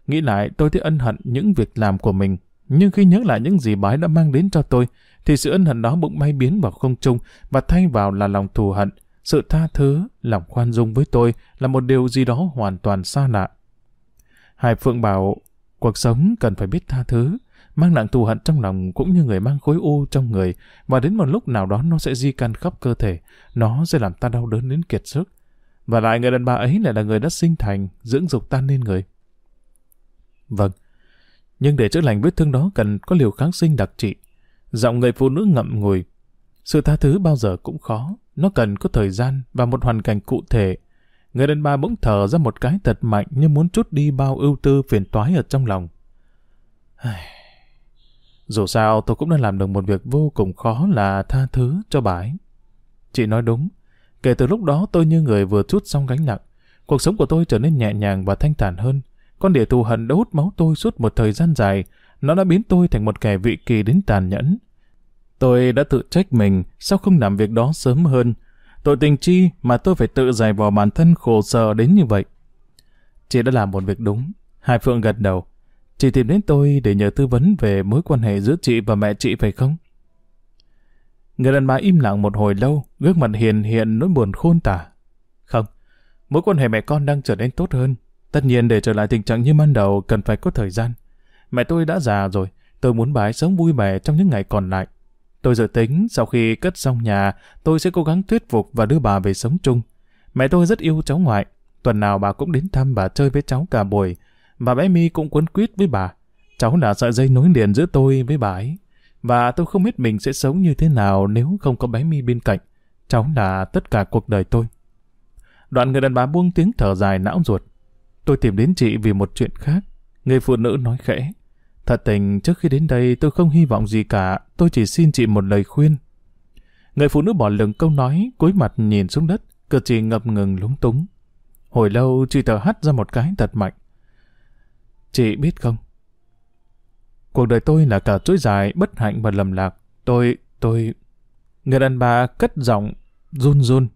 nghĩ lại tôi thấy ân hận những việc làm của mình, nhưng khi nhớ lại những gì bái đã mang đến cho tôi, thì sự ân hận đó bỗng bay biến vào không trung và thay vào là lòng thù hận, sự tha thứ, lòng khoan dung với tôi là một điều gì đó hoàn toàn xa lạ. Hải Phượng bảo, cuộc sống cần phải biết tha thứ, mang nặng thù hận trong lòng cũng như người mang khối u trong người, và đến một lúc nào đó nó sẽ di căn khắp cơ thể, nó sẽ làm ta đau đớn đến kiệt sức. Và lại người đàn bà ấy lại là người đã sinh thành, dưỡng dục ta nên người. Vâng, nhưng để chữa lành vết thương đó cần có liều kháng sinh đặc trị. Giọng người phụ nữ ngậm ngùi. Sự tha thứ bao giờ cũng khó, nó cần có thời gian và một hoàn cảnh cụ thể. Người đàn bà bỗng thở ra một cái thật mạnh như muốn chút đi bao ưu tư phiền toái ở trong lòng. Dù sao tôi cũng đã làm được một việc vô cùng khó là tha thứ cho bà ấy. Chị nói đúng. Kể từ lúc đó tôi như người vừa chút xong gánh nặng. Cuộc sống của tôi trở nên nhẹ nhàng và thanh thản hơn. Con địa thù hận đã hút máu tôi suốt một thời gian dài. Nó đã biến tôi thành một kẻ vị kỳ đến tàn nhẫn. Tôi đã tự trách mình sao không làm việc đó sớm hơn. Tội tình chi mà tôi phải tự giải vò bản thân khổ sở đến như vậy. Chị đã làm một việc đúng. Hai Phượng gật đầu. Chị tìm đến tôi để nhờ tư vấn về mối quan hệ giữa chị và mẹ chị phải không? Người đàn bà im lặng một hồi lâu, gương mặt hiền hiện nỗi buồn khôn tả. Không, mối quan hệ mẹ con đang trở nên tốt hơn. Tất nhiên để trở lại tình trạng như ban đầu cần phải có thời gian. Mẹ tôi đã già rồi, tôi muốn bà ấy sống vui vẻ trong những ngày còn lại. Tôi dự tính sau khi cất xong nhà, tôi sẽ cố gắng thuyết phục và đưa bà về sống chung. Mẹ tôi rất yêu cháu ngoại, tuần nào bà cũng đến thăm bà chơi với cháu cả buổi, và bé mi cũng quấn quýt với bà. Cháu là sợi dây nối liền giữa tôi với bà ấy. Và tôi không biết mình sẽ sống như thế nào nếu không có bé mi bên cạnh. Cháu là tất cả cuộc đời tôi. Đoạn người đàn bà buông tiếng thở dài não ruột. Tôi tìm đến chị vì một chuyện khác. Người phụ nữ nói khẽ. Thật tình, trước khi đến đây tôi không hy vọng gì cả, tôi chỉ xin chị một lời khuyên. Người phụ nữ bỏ lửng câu nói, cúi mặt nhìn xuống đất, cử chỉ ngập ngừng lúng túng. Hồi lâu chị thở hắt ra một cái thật mạnh. Chị biết không? Cuộc đời tôi là cả chuỗi dài, bất hạnh và lầm lạc. Tôi, tôi... Người đàn bà cất giọng, run run,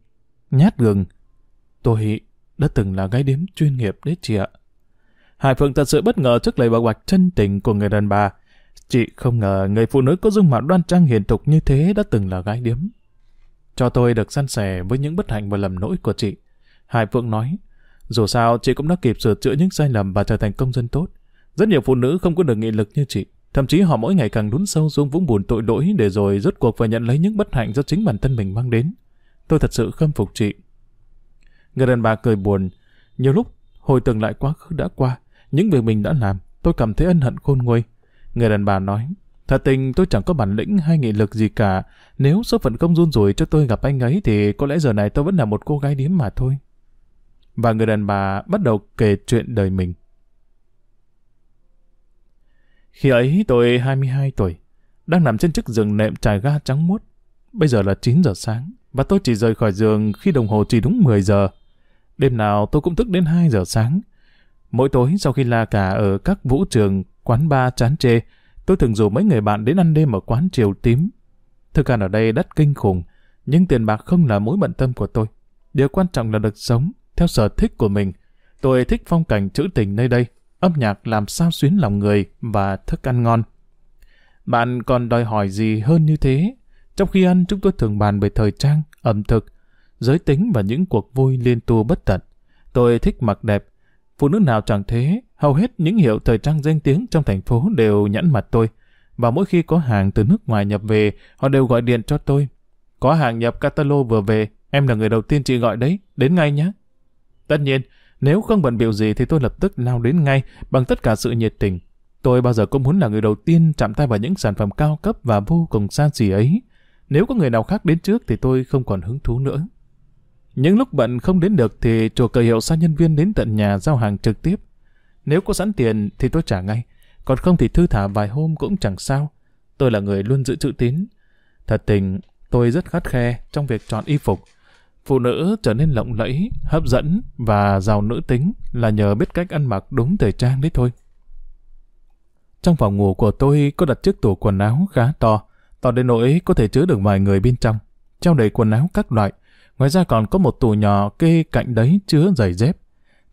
nhát gừng. Tôi đã từng là gái điếm chuyên nghiệp đấy chị ạ. Hải Phượng thật sự bất ngờ trước lời bà Hoạch chân tình của người đàn bà. Chị không ngờ người phụ nữ có dung mạo đoan trang hiền thục như thế đã từng là gái điếm. Cho tôi được san sẻ với những bất hạnh và lầm lỗi của chị. Hải Phượng nói, dù sao chị cũng đã kịp sửa chữa những sai lầm và trở thành công dân tốt. Rất nhiều phụ nữ không có được nghị lực như chị. Thậm chí họ mỗi ngày càng đún sâu xuống vũng bùn tội lỗi để rồi rốt cuộc phải nhận lấy những bất hạnh do chính bản thân mình mang đến. Tôi thật sự khâm phục chị. Người đàn bà cười buồn. Nhiều lúc, hồi tưởng lại quá khứ đã qua, những việc mình đã làm, tôi cảm thấy ân hận khôn nguôi. Người đàn bà nói, thật tình tôi chẳng có bản lĩnh hay nghị lực gì cả. Nếu số phận không run rủi cho tôi gặp anh ấy thì có lẽ giờ này tôi vẫn là một cô gái điếm mà thôi. Và người đàn bà bắt đầu kể chuyện đời mình. Khi ấy tôi 22 tuổi, đang nằm trên chiếc giường nệm trải ga trắng muốt. Bây giờ là 9 giờ sáng, và tôi chỉ rời khỏi giường khi đồng hồ chỉ đúng 10 giờ. Đêm nào tôi cũng thức đến 2 giờ sáng. Mỗi tối sau khi la cà ở các vũ trường, quán bar chán chê, tôi thường rủ mấy người bạn đến ăn đêm ở quán triều tím. Thực ăn ở đây đắt kinh khủng, nhưng tiền bạc không là mối bận tâm của tôi. Điều quan trọng là được sống theo sở thích của mình. Tôi thích phong cảnh trữ tình nơi đây, âm nhạc làm sao xuyến lòng người và thức ăn ngon. Bạn còn đòi hỏi gì hơn như thế? Trong khi ăn, chúng tôi thường bàn về thời trang, ẩm thực, giới tính và những cuộc vui liên tu bất tận. Tôi thích mặc đẹp. Phụ nữ nào chẳng thế, hầu hết những hiệu thời trang danh tiếng trong thành phố đều nhẫn mặt tôi. Và mỗi khi có hàng từ nước ngoài nhập về, họ đều gọi điện cho tôi. Có hàng nhập catalog vừa về, em là người đầu tiên chị gọi đấy, đến ngay nhé. Tất nhiên, nếu không bận biểu gì thì tôi lập tức lao đến ngay bằng tất cả sự nhiệt tình. Tôi bao giờ cũng muốn là người đầu tiên chạm tay vào những sản phẩm cao cấp và vô cùng xa xỉ ấy. Nếu có người nào khác đến trước thì tôi không còn hứng thú nữa. Những lúc bận không đến được thì chùa cờ hiệu sai nhân viên đến tận nhà giao hàng trực tiếp. Nếu có sẵn tiền thì tôi trả ngay, còn không thì thư thả vài hôm cũng chẳng sao. Tôi là người luôn giữ chữ tín. Thật tình, tôi rất khắt khe trong việc chọn y phục. Phụ nữ trở nên lộng lẫy, hấp dẫn và giàu nữ tính là nhờ biết cách ăn mặc đúng thời trang đấy thôi. trong phòng ngủ của tôi có đặt chiếc tủ quần áo khá to, to đến nỗi có thể chứa được vài người bên trong, treo đầy quần áo các loại. Ngoài ra còn có một tủ nhỏ kê cạnh đấy chứa giày dép.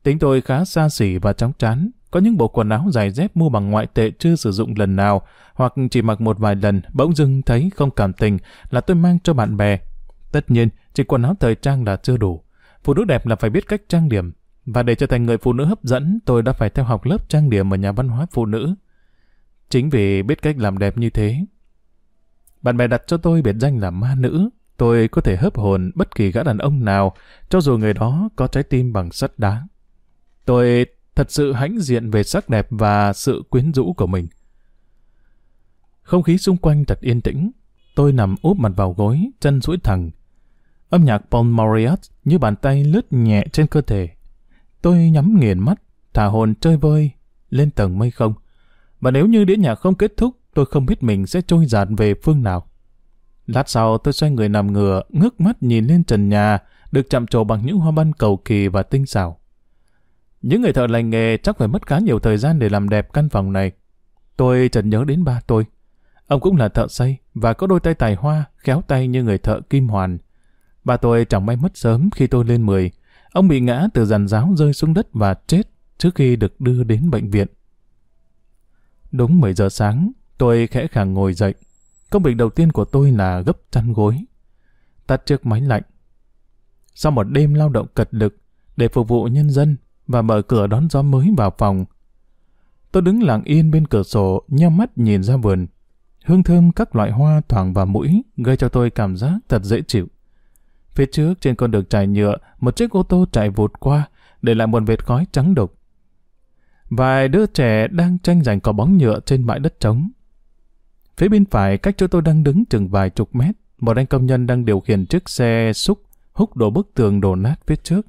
Tính tôi khá xa xỉ và chóng chán, có những bộ quần áo giày dép mua bằng ngoại tệ chưa sử dụng lần nào, hoặc chỉ mặc một vài lần, bỗng dưng thấy không cảm tình là tôi mang cho bạn bè. Tất nhiên, chỉ quần áo thời trang là chưa đủ. Phụ nữ đẹp là phải biết cách trang điểm. Và để trở thành người phụ nữ hấp dẫn, tôi đã phải theo học lớp trang điểm ở nhà văn hóa phụ nữ. Chính vì biết cách làm đẹp như thế. Bạn bè đặt cho tôi biệt danh là ma nữ. Tôi có thể hấp hồn bất kỳ gã đàn ông nào, cho dù người đó có trái tim bằng sắt đá. Tôi thật sự hãnh diện về sắc đẹp và sự quyến rũ của mình. Không khí xung quanh thật yên tĩnh. Tôi nằm úp mặt vào gối, chân duỗi thẳng. Âm nhạc Paul Marriott như bàn tay lướt nhẹ trên cơ thể. Tôi nhắm nghiền mắt, thả hồn chơi vơi, lên tầng mây không. Và nếu như đĩa nhạc không kết thúc, tôi không biết mình sẽ trôi dạt về phương nào. Lát sau tôi xoay người nằm ngửa, ngước mắt nhìn lên trần nhà, được chạm trổ bằng những hoa văn cầu kỳ và tinh xảo. Những người thợ lành nghề chắc phải mất khá nhiều thời gian để làm đẹp căn phòng này. Tôi chợt nhớ đến ba tôi. Ông cũng là thợ xây và có đôi tay tài hoa, khéo tay như người thợ kim hoàn. Ba tôi chẳng may mất sớm khi tôi lên 10. Ông bị ngã từ giàn giáo rơi xuống đất và chết trước khi được đưa đến bệnh viện. Đúng 10 giờ sáng, tôi khẽ khàng ngồi dậy. Công việc đầu tiên của tôi là gấp chăn gối. Tắt chiếc máy lạnh. Sau một đêm lao động cật lực để phục vụ nhân dân và mở cửa đón gió mới vào phòng, tôi đứng lặng yên bên cửa sổ, nheo mắt nhìn ra vườn. Hương thơm các loại hoa thoảng vào mũi gây cho tôi cảm giác thật dễ chịu. Phía trước trên con đường trải nhựa, một chiếc ô tô chạy vụt qua, để lại một vệt khói trắng đục. Vài đứa trẻ đang tranh giành cỏ bóng nhựa trên bãi đất trống. Phía bên phải cách chỗ tôi đang đứng chừng vài chục mét, một anh công nhân đang điều khiển chiếc xe xúc húc đổ bức tường đổ nát phía trước.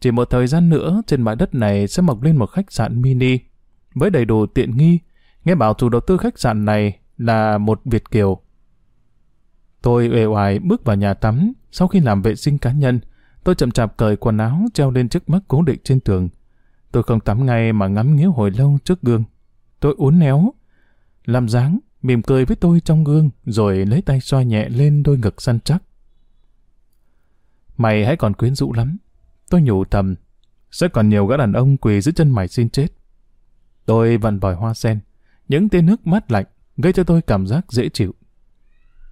Chỉ một thời gian nữa, trên bãi đất này sẽ mọc lên một khách sạn mini, với đầy đủ tiện nghi. Nghe bảo chủ đầu tư khách sạn này là một Việt Kiều. Tôi uể oải bước vào nhà tắm, sau khi làm vệ sinh cá nhân, tôi chậm chạp cởi quần áo treo lên chiếc mắt cố định trên tường. Tôi không tắm ngay mà ngắm nghía hồi lâu trước gương. Tôi uốn néo, làm dáng, mỉm cười với tôi trong gương, rồi lấy tay xoa nhẹ lên đôi ngực săn chắc. Mày hãy còn quyến rũ lắm. Tôi nhủ thầm, sẽ còn nhiều gã đàn ông quỳ dưới chân mày xin chết. Tôi vặn vòi hoa sen, những tia nước mát lạnh gây cho tôi cảm giác dễ chịu.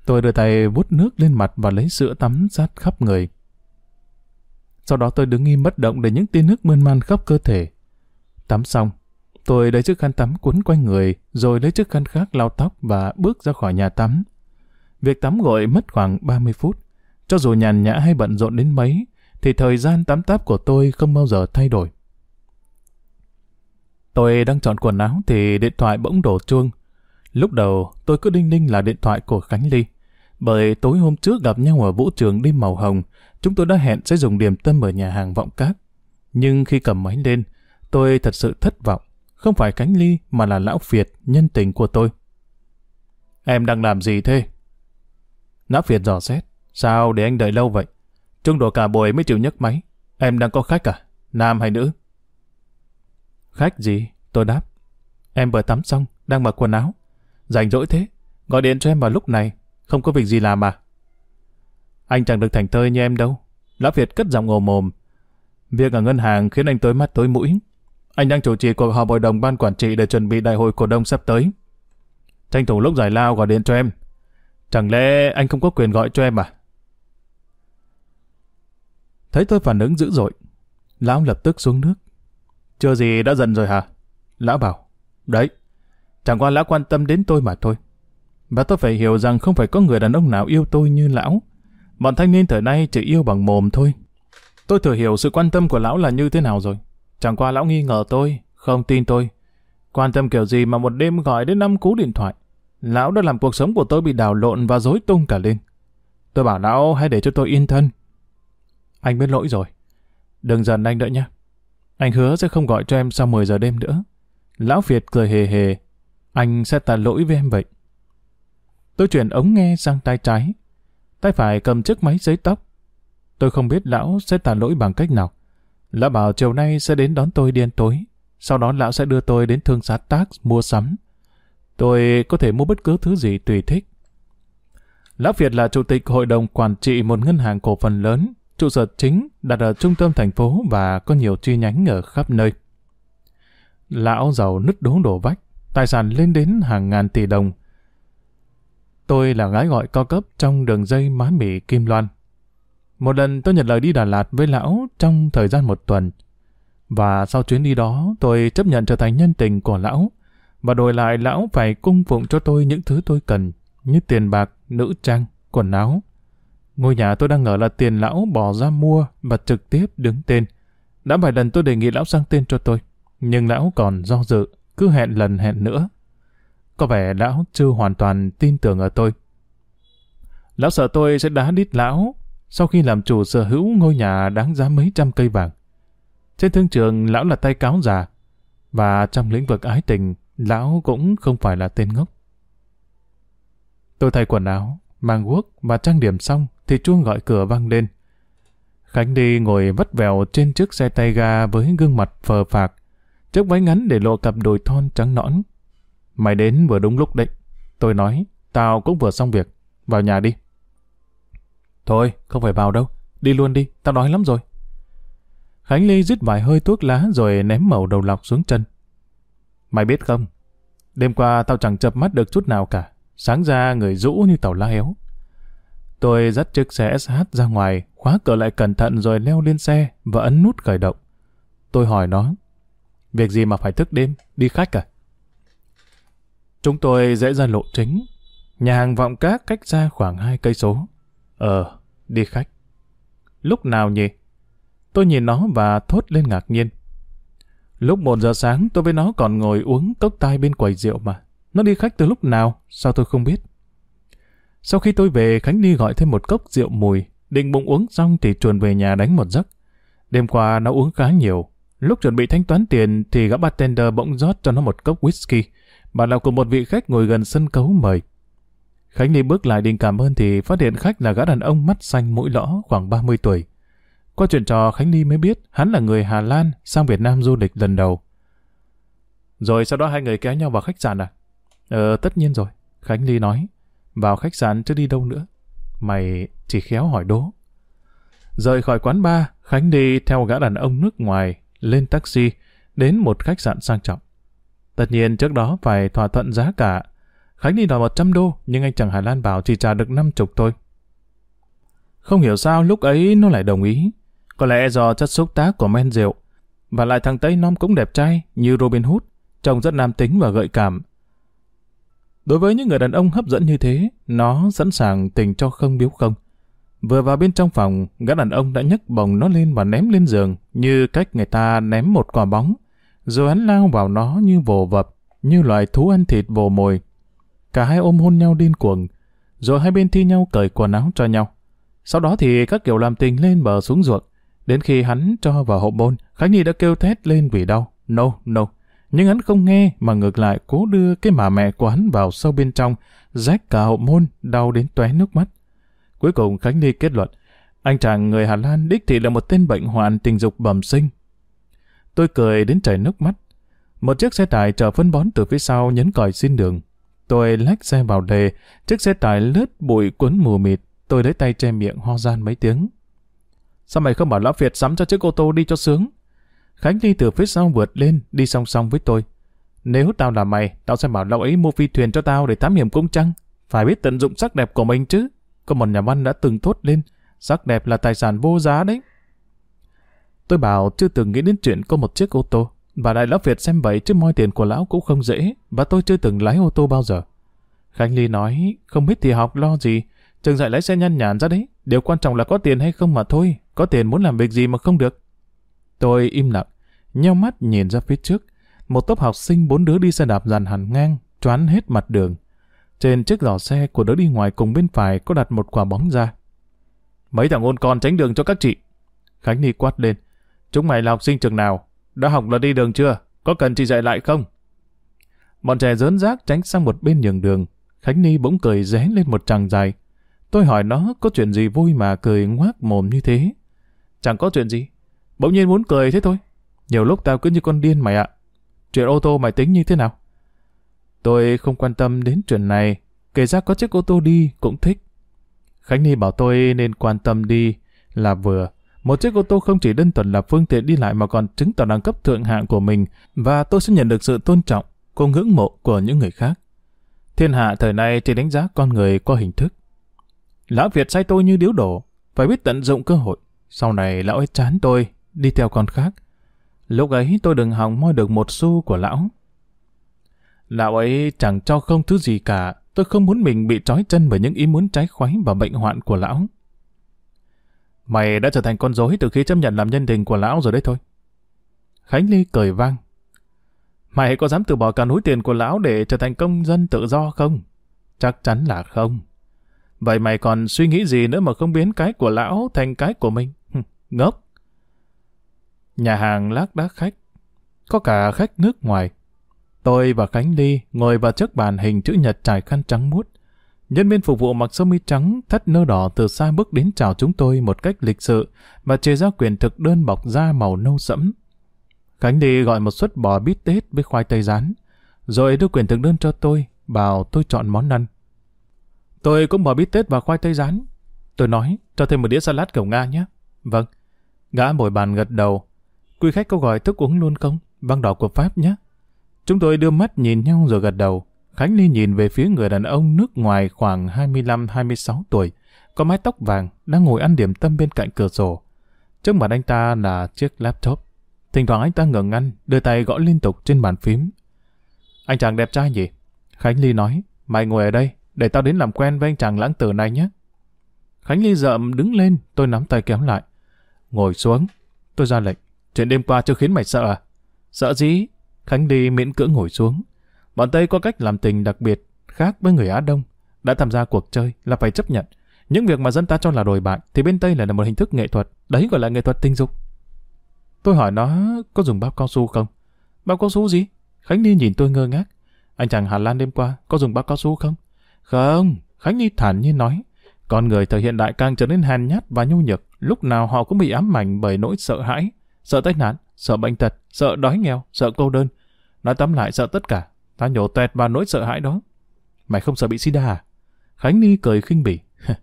Tôi đưa tay vút nước lên mặt và lấy sữa tắm sát khắp người. Sau đó tôi đứng im bất động để những tia nước mơn man khắp cơ thể. Tắm xong, tôi lấy chiếc khăn tắm cuốn quanh người, rồi lấy chiếc khăn khác lau tóc và bước ra khỏi nhà tắm. Việc tắm gội mất khoảng 30 phút. Cho dù nhàn nhã hay bận rộn đến mấy, thì thời gian tắm táp của tôi không bao giờ thay đổi. Tôi đang chọn quần áo thì điện thoại bỗng đổ chuông. Lúc đầu tôi cứ đinh ninh là điện thoại của Khánh Ly. Bởi tối hôm trước gặp nhau ở vũ trường đêm màu hồng, chúng tôi đã hẹn sẽ dùng điểm tâm ở nhà hàng vọng cát. Nhưng khi cầm máy lên, tôi thật sự thất vọng. Không phải Khánh Ly mà là lão Việt, nhân tình của tôi. Em đang làm gì thế? Lão Việt dò xét. Sao để anh đợi lâu vậy? Trung đồ cả buổi mới chịu nhấc máy. Em đang có khách à? Nam hay nữ? Khách gì? Tôi đáp. Em vừa tắm xong, đang mặc quần áo. Rảnh rỗi thế, gọi điện cho em vào lúc này, không có việc gì làm à? Anh chẳng được thành thơi như em đâu. Lão Việt cất giọng ồ mồm. Việc ở ngân hàng khiến anh tối mắt tối mũi. Anh đang chủ trì cuộc họp hội đồng ban quản trị để chuẩn bị đại hội cổ đông sắp tới. Tranh thủ lúc giải lao gọi điện cho em. Chẳng lẽ anh không có quyền gọi cho em à? Thấy tôi phản ứng dữ dội, lão lập tức xuống nước. Chưa gì đã giận rồi hả? Lão bảo, đấy, chẳng qua lão quan tâm đến tôi mà thôi. Và tôi phải hiểu rằng không phải có người đàn ông nào yêu tôi như lão. Bọn thanh niên thời nay chỉ yêu bằng mồm thôi. Tôi thừa hiểu sự quan tâm của lão là như thế nào rồi. Chẳng qua lão nghi ngờ tôi, không tin tôi. Quan tâm kiểu gì mà một đêm gọi đến năm cú điện thoại. Lão đã làm cuộc sống của tôi bị đảo lộn và rối tung cả lên. Tôi bảo lão hãy để cho tôi yên thân. Anh biết lỗi rồi. Đừng giận anh đợi nhé. Anh hứa sẽ không gọi cho em sau 10 giờ đêm nữa. Lão Việt cười hề hề. Anh sẽ tạ lỗi với em vậy. Tôi chuyển ống nghe sang tay trái. Tay phải cầm chiếc máy giấy tóc. Tôi không biết lão sẽ tạ lỗi bằng cách nào. Lão bảo chiều nay sẽ đến đón tôi đi ăn tối. Sau đó lão sẽ đưa tôi đến thương xá tax mua sắm. Tôi có thể mua bất cứ thứ gì tùy thích. Lão Việt là chủ tịch hội đồng quản trị một ngân hàng cổ phần lớn, trụ sở chính đặt ở trung tâm thành phố và có nhiều chi nhánh ở khắp nơi. Lão giàu nứt đố đổ vách, tài sản lên đến hàng ngàn tỷ đồng. Tôi là gái gọi cao cấp trong đường dây má mì Kim Loan. Một lần tôi nhận lời đi Đà Lạt với lão trong thời gian một tuần. Và sau chuyến đi đó, tôi chấp nhận trở thành nhân tình của lão. Và đổi lại lão phải cung phụng cho tôi những thứ tôi cần, như tiền bạc, nữ trang, quần áo. Ngôi nhà tôi đang ở là tiền lão bỏ ra mua và trực tiếp đứng tên. Đã vài lần tôi đề nghị lão sang tên cho tôi, nhưng lão còn do dự, cứ hẹn lần hẹn nữa. Có vẻ lão chưa hoàn toàn tin tưởng ở tôi. Lão sợ tôi sẽ đá đít lão sau khi làm chủ sở hữu ngôi nhà đáng giá mấy trăm cây vàng. Trên thương trường, lão là tay cáo già, và trong lĩnh vực ái tình, lão cũng không phải là tên ngốc. Tôi thay quần áo, mang guốc và trang điểm xong thì chuông gọi cửa vang lên. Khánh đi ngồi vắt vèo trên chiếc xe tay ga với gương mặt phờ phạc, chiếc váy ngắn để lộ cặp đùi thon trắng nõn. Mày đến vừa đúng lúc đấy. Tôi nói, tao cũng vừa xong việc, vào nhà đi. Thôi, không phải vào đâu, đi luôn đi, tao nói lắm rồi. Khánh Ly rít vài hơi thuốc lá rồi ném màu đầu lọc xuống chân. Mày biết không, đêm qua tao chẳng chập mắt được chút nào cả, sáng ra người rũ như tàu la héo. Tôi dắt chiếc xe SH ra ngoài, khóa cửa lại cẩn thận rồi leo lên xe và ấn nút khởi động. Tôi hỏi nó, việc gì mà phải thức đêm, đi khách à? Chúng tôi dễ ra lộ chính, nhà hàng vọng cát cách ra khoảng hai cây số. Ờ, đi khách. Lúc nào nhỉ? Tôi nhìn nó và thốt lên ngạc nhiên. Lúc một giờ sáng tôi với nó còn ngồi uống cốc tai bên quầy rượu mà. Nó đi khách từ lúc nào? Sao tôi không biết? Sau khi tôi về, Khánh đi gọi thêm một cốc rượu mùi. Định bụng uống xong thì chuồn về nhà đánh một giấc. Đêm qua nó uống khá nhiều. Lúc chuẩn bị thanh toán tiền thì gã bartender bỗng rót cho nó một cốc whisky. Bà là của một vị khách ngồi gần sân cấu mời. Khánh đi bước lại định cảm ơn thì phát hiện khách là gã đàn ông mắt xanh mũi lõ khoảng 30 tuổi. Qua chuyện trò Khánh Ly mới biết hắn là người Hà Lan sang Việt Nam du lịch lần đầu. Rồi sau đó hai người kéo nhau vào khách sạn à? Ờ, tất nhiên rồi. Khánh Ly nói. Vào khách sạn chứ đi đâu nữa. Mày chỉ khéo hỏi đố. Rời khỏi quán bar, Khánh đi theo gã đàn ông nước ngoài, lên taxi, đến một khách sạn sang trọng. Tất nhiên trước đó phải thỏa thuận giá cả. Khánh đi đòi 100 đô, nhưng anh chàng Hà Lan bảo chỉ trả được 50 thôi. Không hiểu sao lúc ấy nó lại đồng ý. Có lẽ do chất xúc tác của men rượu. Và lại thằng Tây Nom cũng đẹp trai như Robin Hood, trông rất nam tính và gợi cảm. Đối với những người đàn ông hấp dẫn như thế, nó sẵn sàng tình cho không biếu không. Vừa vào bên trong phòng, gã đàn ông đã nhấc bồng nó lên và ném lên giường như cách người ta ném một quả bóng. Rồi hắn lao vào nó như vồ vập, như loài thú ăn thịt vồ mồi. Cả hai ôm hôn nhau điên cuồng, rồi hai bên thi nhau cởi quần áo cho nhau. Sau đó thì các kiểu làm tình lên bờ xuống ruộng. Đến khi hắn cho vào hộp môn, Khánh Nhi đã kêu thét lên vì đau. No, no. Nhưng hắn không nghe mà ngược lại cố đưa cái mà mẹ của hắn vào sâu bên trong, rách cả hộp môn, đau đến tóe nước mắt. Cuối cùng Khánh Nhi kết luận, anh chàng người Hà Lan đích thị là một tên bệnh hoạn tình dục bẩm sinh. Tôi cười đến chảy nước mắt. Một chiếc xe tải chở phân bón từ phía sau nhấn còi xin đường. Tôi lách xe vào đề, chiếc xe tải lướt bụi cuốn mù mịt, tôi lấy tay che miệng ho gian mấy tiếng. Sao mày không bảo lão Việt sắm cho chiếc ô tô đi cho sướng? Khánh đi từ phía sau vượt lên, đi song song với tôi. Nếu tao là mày, tao sẽ bảo lão ấy mua phi thuyền cho tao để thám hiểm cung trăng. Phải biết tận dụng sắc đẹp của mình chứ. Có một nhà văn đã từng thốt lên, sắc đẹp là tài sản vô giá đấy. Tôi bảo chưa từng nghĩ đến chuyện có một chiếc ô tô. Và đại lão Việt xem vậy chứ moi tiền của lão cũng không dễ, và tôi chưa từng lái ô tô bao giờ. Khánh Ly nói, không biết thì học lo gì, chừng dạy lái xe nhăn nhản ra đấy, điều quan trọng là có tiền hay không mà thôi, có tiền muốn làm việc gì mà không được. Tôi im lặng, nheo mắt nhìn ra phía trước, một tốp học sinh bốn đứa đi xe đạp dàn hẳn ngang, choán hết mặt đường. Trên chiếc giỏ xe của đứa đi ngoài cùng bên phải có đặt một quả bóng ra. Mấy thằng ôn con tránh đường cho các chị. Khánh Ly quát lên, chúng mày là học sinh trường nào? Đã học là đi đường chưa? Có cần chị dạy lại không? Bọn trẻ dớn rác tránh sang một bên nhường đường. Khánh Ni bỗng cười ré lên một tràng dài. Tôi hỏi nó có chuyện gì vui mà cười ngoác mồm như thế. Chẳng có chuyện gì. Bỗng nhiên muốn cười thế thôi. Nhiều lúc tao cứ như con điên mày ạ. Chuyện ô tô mày tính như thế nào? Tôi không quan tâm đến chuyện này, kể ra có chiếc ô tô đi cũng thích. Khánh ni bảo tôi nên quan tâm đi là vừa. Một chiếc ô tô không chỉ đơn thuần là phương tiện đi lại mà còn chứng tỏ đẳng cấp thượng hạng của mình và tôi sẽ nhận được sự tôn trọng, cùng ngưỡng mộ của những người khác. Thiên hạ thời nay chỉ đánh giá con người qua hình thức. Lão Việt sai tôi như điếu đổ, phải biết tận dụng cơ hội. Sau này lão ấy chán tôi, đi theo con khác. Lúc ấy tôi đừng hòng moi được một xu của lão. Lão ấy chẳng cho không thứ gì cả, tôi không muốn mình bị trói chân bởi những ý muốn trái khoái và bệnh hoạn của lão. Mày đã trở thành con rối từ khi chấp nhận làm nhân tình của lão rồi đấy thôi. Khánh Ly cười vang. Mày có dám từ bỏ cả núi tiền của lão để trở thành công dân tự do không? Chắc chắn là không. Vậy mày còn suy nghĩ gì nữa mà không biến cái của lão thành cái của mình? Ngốc. Nhà hàng lác đác khách. Có cả khách nước ngoài. Tôi và Khánh Ly ngồi vào chiếc bàn hình chữ nhật trải khăn trắng mút. Nhân viên phục vụ mặc sơ mi trắng, thắt nơ đỏ từ xa bước đến chào chúng tôi một cách lịch sự và chế ra quyền thực đơn bọc da màu nâu sẫm. Khánh đi gọi một suất bò bít tết với khoai tây rán, rồi đưa quyền thực đơn cho tôi, bảo tôi chọn món ăn. Tôi cũng bò bít tết và khoai tây rán. Tôi nói, cho thêm một đĩa salad kiểu Nga nhé. Vâng. Gã ngồi bàn gật đầu. Quý khách có gọi thức uống luôn không? Vang đỏ của Pháp nhé. Chúng tôi đưa mắt nhìn nhau rồi gật đầu. Khánh Ly nhìn về phía người đàn ông nước ngoài khoảng 25-26 tuổi, có mái tóc vàng, đang ngồi ăn điểm tâm bên cạnh cửa sổ. Trước mặt anh ta là chiếc laptop. Thỉnh thoảng anh ta ngừng ăn, đưa tay gõ liên tục trên bàn phím. Anh chàng đẹp trai nhỉ? Khánh Ly nói, mày ngồi ở đây, để tao đến làm quen với anh chàng lãng tử này nhé. Khánh Ly rợm đứng lên, tôi nắm tay kéo lại. Ngồi xuống. Tôi ra lệnh. Chuyện đêm qua chưa khiến mày sợ à? Sợ gì? Khánh Ly miễn cưỡng ngồi xuống. Bọn Tây có cách làm tình đặc biệt, khác với người Á Đông. Đã tham gia cuộc chơi là phải chấp nhận. Những việc mà dân ta cho là đồi bại thì bên Tây lại là một hình thức nghệ thuật. Đấy gọi là nghệ thuật tình dục. Tôi hỏi nó có dùng bao cao su không? Bao cao su gì? Khánh Ni nhìn tôi ngơ ngác. Anh chàng Hà Lan đêm qua có dùng bao cao su không? Không, Khánh Ni thản nhiên nói. Con người thời hiện đại càng trở nên hèn nhát và nhu nhược, lúc nào họ cũng bị ám ảnh bởi nỗi sợ hãi, sợ tai nạn, sợ bệnh tật, sợ đói nghèo, sợ cô đơn. Nói tóm lại sợ tất cả, ta nhổ tuẹt vào nỗi sợ hãi đó. Mày không sợ bị sida à? Khánh ni cười khinh bỉ.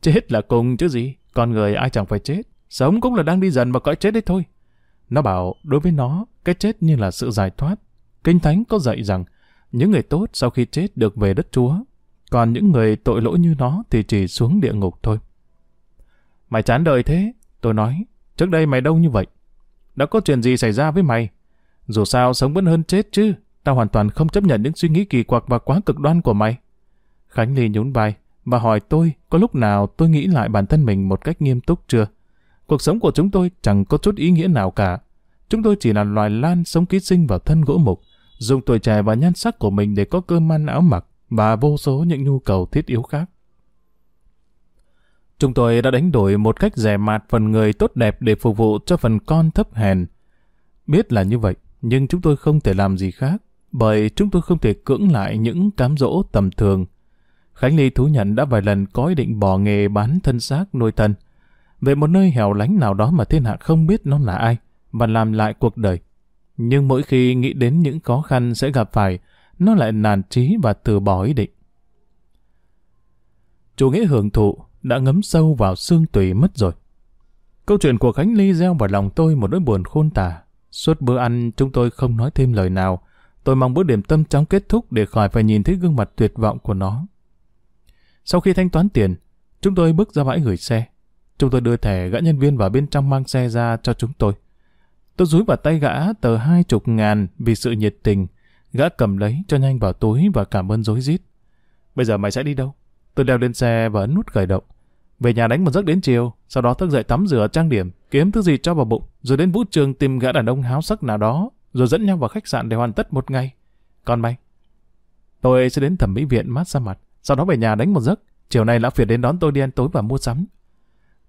chết là cùng chứ gì, con người ai chẳng phải chết, sống cũng là đang đi dần vào cõi chết đấy thôi. Nó bảo đối với nó, cái chết như là sự giải thoát. Kinh Thánh có dạy rằng, những người tốt sau khi chết được về đất Chúa, còn những người tội lỗi như nó thì chỉ xuống địa ngục thôi. Mày chán đời thế, tôi nói, trước đây mày đâu như vậy. Đã có chuyện gì xảy ra với mày? Dù sao sống vẫn hơn chết chứ, tao hoàn toàn không chấp nhận những suy nghĩ kỳ quặc và quá cực đoan của mày. Khánh Ly nhún vai và hỏi tôi có lúc nào tôi nghĩ lại bản thân mình một cách nghiêm túc chưa? Cuộc sống của chúng tôi chẳng có chút ý nghĩa nào cả. Chúng tôi chỉ là loài lan sống ký sinh vào thân gỗ mục, dùng tuổi trẻ và nhan sắc của mình để có cơm ăn áo mặc và vô số những nhu cầu thiết yếu khác. Chúng tôi đã đánh đổi một cách rẻ mạt phần người tốt đẹp để phục vụ cho phần con thấp hèn. Biết là như vậy, nhưng chúng tôi không thể làm gì khác, bởi chúng tôi không thể cưỡng lại những cám dỗ tầm thường. Khánh Ly thú nhận đã vài lần có ý định bỏ nghề bán thân xác nuôi thân, về một nơi hẻo lánh nào đó mà thiên hạ không biết nó là ai, và làm lại cuộc đời. Nhưng mỗi khi nghĩ đến những khó khăn sẽ gặp phải, nó lại nản trí và từ bỏ ý định. Chủ nghĩa hưởng thụ đã ngấm sâu vào xương tủy mất rồi. Câu chuyện của Khánh Ly gieo vào lòng tôi một nỗi buồn khôn tả. Suốt bữa ăn chúng tôi không nói thêm lời nào. Tôi mong bữa điểm tâm chóng kết thúc để khỏi phải nhìn thấy gương mặt tuyệt vọng của nó. Sau khi thanh toán tiền, chúng tôi bước ra bãi gửi xe. Chúng tôi đưa thẻ gã nhân viên vào bên trong mang xe ra cho chúng tôi. Tôi rúi vào tay gã tờ hai chục ngàn vì sự nhiệt tình. Gã cầm lấy cho nhanh vào túi và cảm ơn dối rít. Bây giờ mày sẽ đi đâu? Tôi đeo lên xe và ấn nút khởi động. Về nhà đánh một giấc đến chiều, sau đó thức dậy tắm rửa trang điểm, kiếm thứ gì cho vào bụng, rồi đến vũ trường tìm gã đàn ông háo sắc nào đó, rồi dẫn nhau vào khách sạn để hoàn tất một ngày. Còn mày? Tôi sẽ đến thẩm mỹ viện mát xa mặt, sau đó về nhà đánh một giấc. Chiều nay lão Việt đến đón tôi đi ăn tối và mua sắm.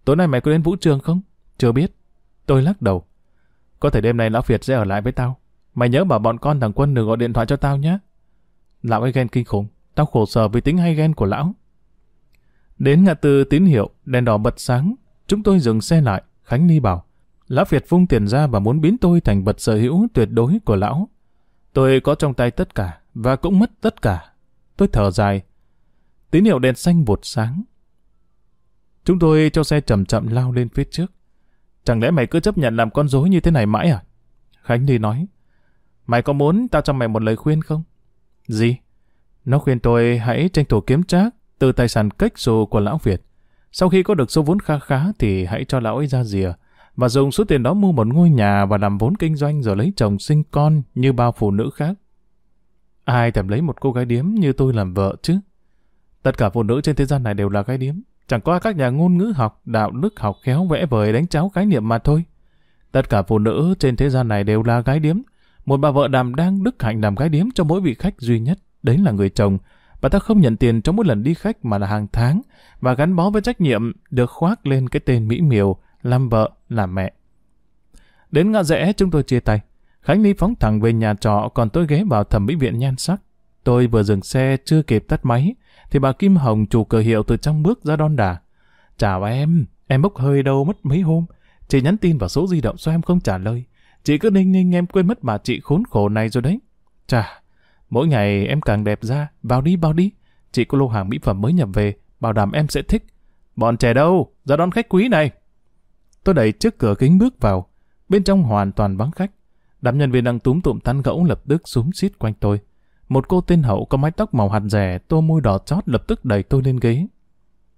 Tối nay mày có đến vũ trường không? Chưa biết. Tôi lắc đầu. Có thể đêm nay lão Việt sẽ ở lại với tao. Mày nhớ bảo bọn con thằng Quân đừng gọi điện thoại cho tao nhé. Lão ấy ghen kinh khủng. Tao khổ sở vì tính hay ghen của lão. Đến ngã tư tín hiệu, đèn đỏ bật sáng. Chúng tôi dừng xe lại. Khánh Ly bảo. Lão Việt vung tiền ra và muốn biến tôi thành vật sở hữu tuyệt đối của lão. Tôi có trong tay tất cả và cũng mất tất cả. Tôi thở dài. Tín hiệu đèn xanh vụt sáng. Chúng tôi cho xe chậm chậm lao lên phía trước. Chẳng lẽ mày cứ chấp nhận làm con rối như thế này mãi à? Khánh đi nói. Mày có muốn tao cho mày một lời khuyên không? Gì? Nó khuyên tôi hãy tranh thủ kiếm trác từ tài sản cách xù của lão Việt. Sau khi có được số vốn khá khá thì hãy cho lão ấy ra rìa và dùng số tiền đó mua một ngôi nhà và làm vốn kinh doanh rồi lấy chồng sinh con như bao phụ nữ khác. Ai thèm lấy một cô gái điếm như tôi làm vợ chứ? Tất cả phụ nữ trên thế gian này đều là gái điếm. Chẳng qua các nhà ngôn ngữ học, đạo đức học khéo vẽ vời đánh cháo khái niệm mà thôi. Tất cả phụ nữ trên thế gian này đều là gái điếm. Một bà vợ đàm đang đức hạnh làm gái điếm cho mỗi vị khách duy nhất, đấy là người chồng. Bà ta không nhận tiền trong mỗi lần đi khách mà là hàng tháng và gắn bó với trách nhiệm được khoác lên cái tên mỹ miều, làm vợ, làm mẹ. Đến ngã rẽ chúng tôi chia tay. Khánh Ly phóng thẳng về nhà trọ còn tôi ghé vào thẩm mỹ viện nhan sắc. Tôi vừa dừng xe chưa kịp tắt máy thì bà Kim Hồng chủ cửa hiệu từ trong bước ra đón đà. Chào em, em bốc hơi đâu mất mấy hôm. Chị nhắn tin vào số di động sao em không trả lời. Chị cứ ninh ninh em quên mất bà chị khốn khổ này rồi đấy. Chà, mỗi ngày em càng đẹp ra, vào đi vào đi. Chị có lô hàng mỹ phẩm mới nhập về, bảo đảm em sẽ thích. Bọn trẻ đâu, ra đón khách quý này. Tôi đẩy trước cửa kính bước vào, bên trong hoàn toàn vắng khách. Đám nhân viên đang túm tụm tán gẫu lập tức súng xít quanh tôi. Một cô tên hậu có mái tóc màu hạt rẻ, tô môi đỏ chót lập tức đẩy tôi lên ghế.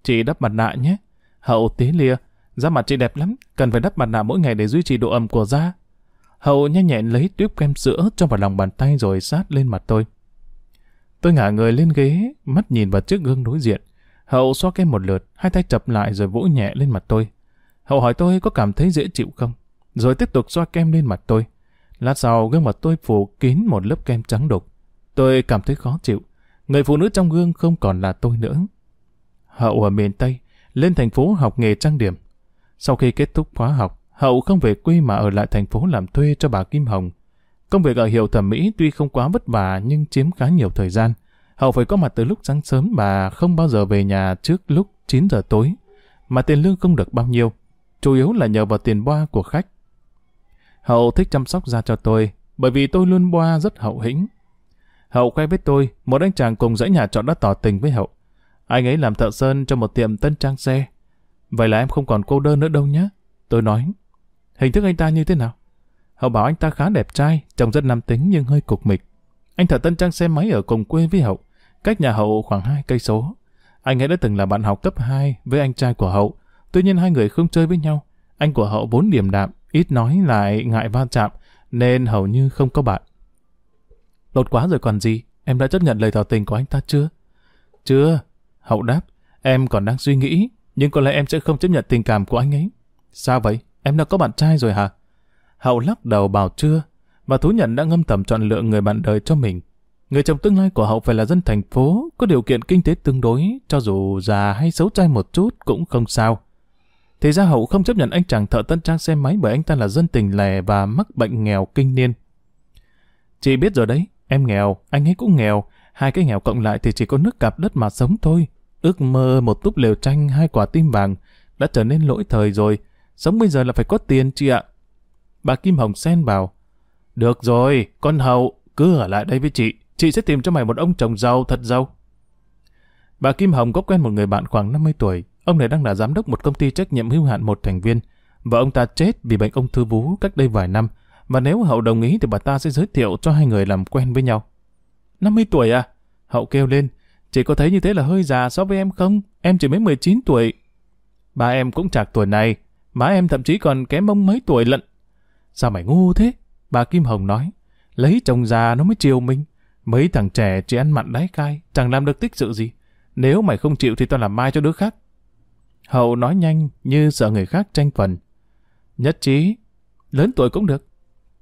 Chị đắp mặt nạ nhé. Hậu tế lia, da mặt chị đẹp lắm, cần phải đắp mặt nạ mỗi ngày để duy trì độ ẩm của da. Hậu nhanh nhẹn lấy tuyếp kem sữa cho vào lòng bàn tay rồi sát lên mặt tôi. Tôi ngả người lên ghế, mắt nhìn vào chiếc gương đối diện. Hậu xoa kem một lượt, hai tay chập lại rồi vỗ nhẹ lên mặt tôi. Hậu hỏi tôi có cảm thấy dễ chịu không? Rồi tiếp tục xoa kem lên mặt tôi. Lát sau gương mặt tôi phủ kín một lớp kem trắng đục. Tôi cảm thấy khó chịu. Người phụ nữ trong gương không còn là tôi nữa. Hậu ở miền Tây, lên thành phố học nghề trang điểm. Sau khi kết thúc khóa học, Hậu không về quê mà ở lại thành phố làm thuê cho bà Kim Hồng. Công việc ở hiệu thẩm mỹ tuy không quá vất vả nhưng chiếm khá nhiều thời gian. Hậu phải có mặt từ lúc sáng sớm mà không bao giờ về nhà trước lúc 9 giờ tối. Mà tiền lương không được bao nhiêu. Chủ yếu là nhờ vào tiền boa của khách. Hậu thích chăm sóc da cho tôi, bởi vì tôi luôn boa rất hậu hĩnh. Hậu khoe với tôi, một anh chàng cùng dãy nhà trọ đã tỏ tình với Hậu. Anh ấy làm thợ sơn cho một tiệm tân trang xe. Vậy là em không còn cô đơn nữa đâu nhé. Tôi nói, hình thức anh ta như thế nào? Hậu bảo anh ta khá đẹp trai, trông rất nam tính nhưng hơi cục mịch. Anh thợ tân trang xe máy ở cùng quê với Hậu, cách nhà Hậu khoảng 2 cây số. Anh ấy đã từng là bạn học cấp 2 với anh trai của Hậu, tuy nhiên hai người không chơi với nhau. Anh của Hậu vốn điềm đạm, ít nói lại ngại va chạm, nên hầu như không có bạn. Lột quá rồi còn gì, em đã chấp nhận lời tỏ tình của anh ta chưa? Chưa, Hậu đáp, em còn đang suy nghĩ, nhưng có lẽ em sẽ không chấp nhận tình cảm của anh ấy. Sao vậy? Em đã có bạn trai rồi hả? Hậu lắc đầu bảo chưa, và thú nhận đã ngâm tầm chọn lựa người bạn đời cho mình. Người chồng tương lai của Hậu phải là dân thành phố, có điều kiện kinh tế tương đối, cho dù già hay xấu trai một chút cũng không sao. Thì ra Hậu không chấp nhận anh chàng thợ tân trang xe máy bởi anh ta là dân tình lẻ và mắc bệnh nghèo kinh niên. Chị biết rồi đấy, em nghèo, anh ấy cũng nghèo, hai cái nghèo cộng lại thì chỉ có nước cặp đất mà sống thôi. Ước mơ một túp lều tranh hai quả tim vàng đã trở nên lỗi thời rồi, sống bây giờ là phải có tiền chị ạ. Bà Kim Hồng xen vào. Được rồi, con Hậu, cứ ở lại đây với chị, chị sẽ tìm cho mày một ông chồng giàu thật giàu. Bà Kim Hồng có quen một người bạn khoảng 50 tuổi, Ông này đang là giám đốc một công ty trách nhiệm hữu hạn một thành viên, và ông ta chết vì bệnh ung thư vú cách đây vài năm, và nếu Hậu đồng ý thì bà ta sẽ giới thiệu cho hai người làm quen với nhau. 50 tuổi à? Hậu kêu lên, chị có thấy như thế là hơi già so với em không? Em chỉ mới 19 tuổi. Ba em cũng chạc tuổi này, má em thậm chí còn kém ông mấy tuổi lận. Sao mày ngu thế? Bà Kim Hồng nói, lấy chồng già nó mới chiều mình. Mấy thằng trẻ chỉ ăn mặn đáy cay, chẳng làm được tích sự gì. Nếu mày không chịu thì tao làm mai cho đứa khác. Hậu nói nhanh như sợ người khác tranh phần. Nhất trí, lớn tuổi cũng được.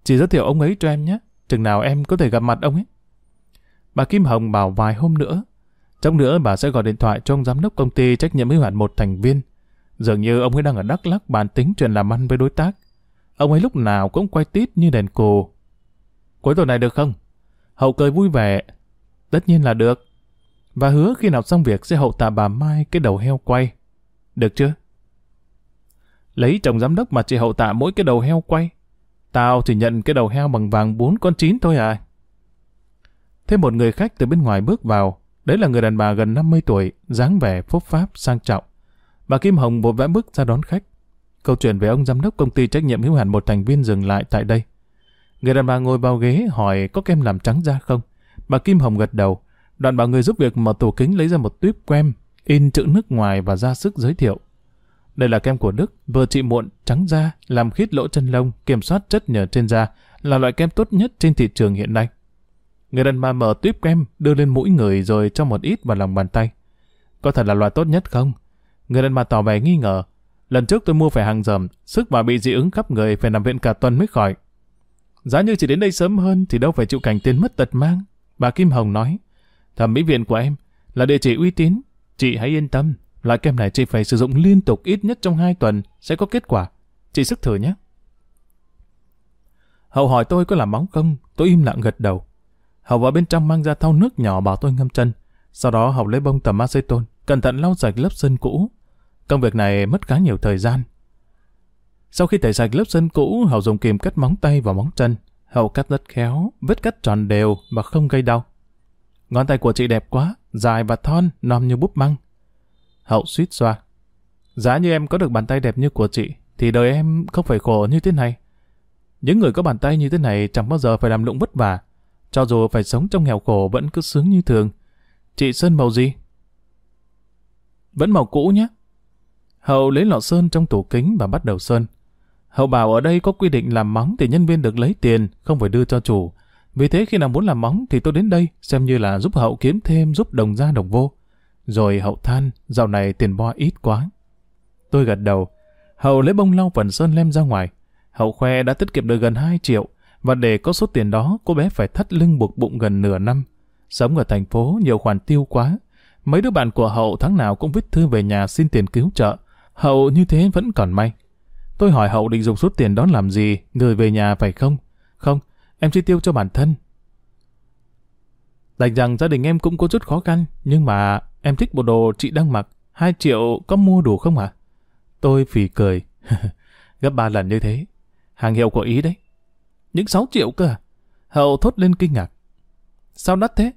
Chỉ giới thiệu ông ấy cho em nhé, chừng nào em có thể gặp mặt ông ấy. Bà Kim Hồng bảo vài hôm nữa. Trong nữa bà sẽ gọi điện thoại cho ông giám đốc công ty trách nhiệm hữu hạn một thành viên. Dường như ông ấy đang ở Đắk lắc bàn tính chuyện làm ăn với đối tác. Ông ấy lúc nào cũng quay tít như đèn cù. Cuối tuần này được không? Hậu cười vui vẻ. Tất nhiên là được. Và hứa khi nào xong việc sẽ hậu tạ bà Mai cái đầu heo quay. Được chưa? Lấy chồng giám đốc mà chị hậu tạ mỗi cái đầu heo quay. Tao chỉ nhận cái đầu heo bằng vàng bốn con chín thôi à. Thêm một người khách từ bên ngoài bước vào. Đấy là người đàn bà gần 50 tuổi, dáng vẻ phúc pháp, sang trọng. Bà Kim Hồng vội vã bước ra đón khách. Câu chuyện về ông giám đốc công ty trách nhiệm hữu hạn một thành viên dừng lại tại đây. Người đàn bà ngồi vào ghế hỏi có kem làm trắng da không? Bà Kim Hồng gật đầu. Đoạn bảo người giúp việc mở tủ kính lấy ra một tuyếp kem, in chữ nước ngoài và ra sức giới thiệu. Đây là kem của Đức, vừa trị muộn, trắng da, làm khít lỗ chân lông, kiểm soát chất nhờ trên da, là loại kem tốt nhất trên thị trường hiện nay. Người đàn bà mở tuyếp kem, đưa lên mũi người rồi cho một ít vào lòng bàn tay. Có thật là loại tốt nhất không? Người đàn bà tỏ vẻ nghi ngờ. Lần trước tôi mua phải hàng dầm, sức bà bị dị ứng khắp người phải nằm viện cả tuần mới khỏi. Giá như chỉ đến đây sớm hơn thì đâu phải chịu cảnh tiền mất tật mang. Bà Kim Hồng nói, thẩm mỹ viện của em là địa chỉ uy tín. Chị hãy yên tâm, loại kem này chị phải sử dụng liên tục ít nhất trong 2 tuần sẽ có kết quả. Chị sức thử nhé. Hậu hỏi tôi có làm móng không, tôi im lặng gật đầu. Hậu vào bên trong mang ra thau nước nhỏ bảo tôi ngâm chân. Sau đó Hậu lấy bông tầm acetone cẩn thận lau sạch lớp sân cũ. Công việc này mất khá nhiều thời gian. Sau khi tẩy sạch lớp sân cũ, Hậu dùng kìm cắt móng tay và móng chân. Hậu cắt rất khéo, vết cắt tròn đều và không gây đau. Ngón tay của chị đẹp quá, dài và thon, nòm như búp măng. Hậu suýt xoa. Giá như em có được bàn tay đẹp như của chị, thì đời em không phải khổ như thế này. Những người có bàn tay như thế này chẳng bao giờ phải làm lụng vất vả. Cho dù phải sống trong nghèo khổ vẫn cứ sướng như thường. Chị sơn màu gì? Vẫn màu cũ nhé. Hậu lấy lọ sơn trong tủ kính và bắt đầu sơn. Hậu bảo ở đây có quy định làm móng thì nhân viên được lấy tiền, không phải đưa cho chủ. Vì thế khi nào muốn làm móng thì tôi đến đây xem như là giúp Hậu kiếm thêm giúp đồng ra đồng vô. Rồi Hậu than, dạo này tiền bo ít quá. Tôi gật đầu. Hậu lấy bông lau phần sơn lem ra ngoài. Hậu khoe đã tiết kiệm được gần 2 triệu và để có số tiền đó cô bé phải thắt lưng buộc bụng gần nửa năm. Sống ở thành phố nhiều khoản tiêu quá. Mấy đứa bạn của Hậu tháng nào cũng viết thư về nhà xin tiền cứu trợ. Hậu như thế vẫn còn may. Tôi hỏi Hậu định dùng số tiền đó làm gì, gửi về nhà phải không? Em chi tiêu cho bản thân. Đành rằng gia đình em cũng có chút khó khăn, nhưng mà em thích bộ đồ chị đang mặc. 2 triệu có mua đủ không ạ? Tôi phì cười. Gấp ba lần như thế. Hàng hiệu của Ý đấy. Những 6 triệu cơ à? Hậu thốt lên kinh ngạc. Sao đắt thế?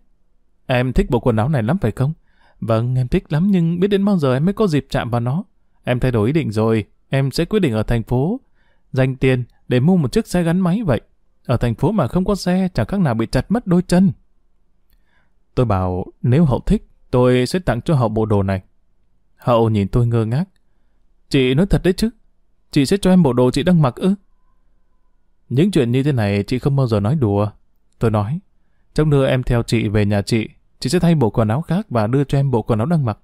Em thích bộ quần áo này lắm phải không? Vâng, em thích lắm nhưng biết đến bao giờ em mới có dịp chạm vào nó. Em thay đổi ý định rồi, em sẽ quyết định ở thành phố. Dành tiền để mua một chiếc xe gắn máy vậy. Ở thành phố mà không có xe chẳng khác nào bị chặt mất đôi chân. Tôi bảo nếu Hậu thích, tôi sẽ tặng cho Hậu bộ đồ này. Hậu nhìn tôi ngơ ngác. Chị nói thật đấy chứ. Chị sẽ cho em bộ đồ chị đang mặc ư? Những chuyện như thế này chị không bao giờ nói đùa. Tôi nói, trong đưa em theo chị về nhà chị, chị sẽ thay bộ quần áo khác và đưa cho em bộ quần áo đang mặc.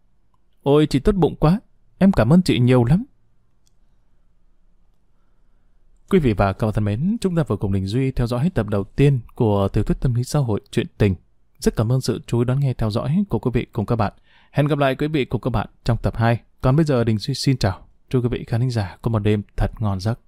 Ôi, chị tốt bụng quá. Em cảm ơn chị nhiều lắm. Quý vị và các bạn thân mến, chúng ta vừa cùng Đình Duy theo dõi hết tập đầu tiên của tiểu thuyết tâm lý xã hội chuyện tình. Rất cảm ơn sự chú ý đón nghe theo dõi của quý vị cùng các bạn. Hẹn gặp lại quý vị cùng các bạn trong tập 2. Còn bây giờ Đình Duy xin chào. Chúc quý vị khán giả có một đêm thật ngon giấc.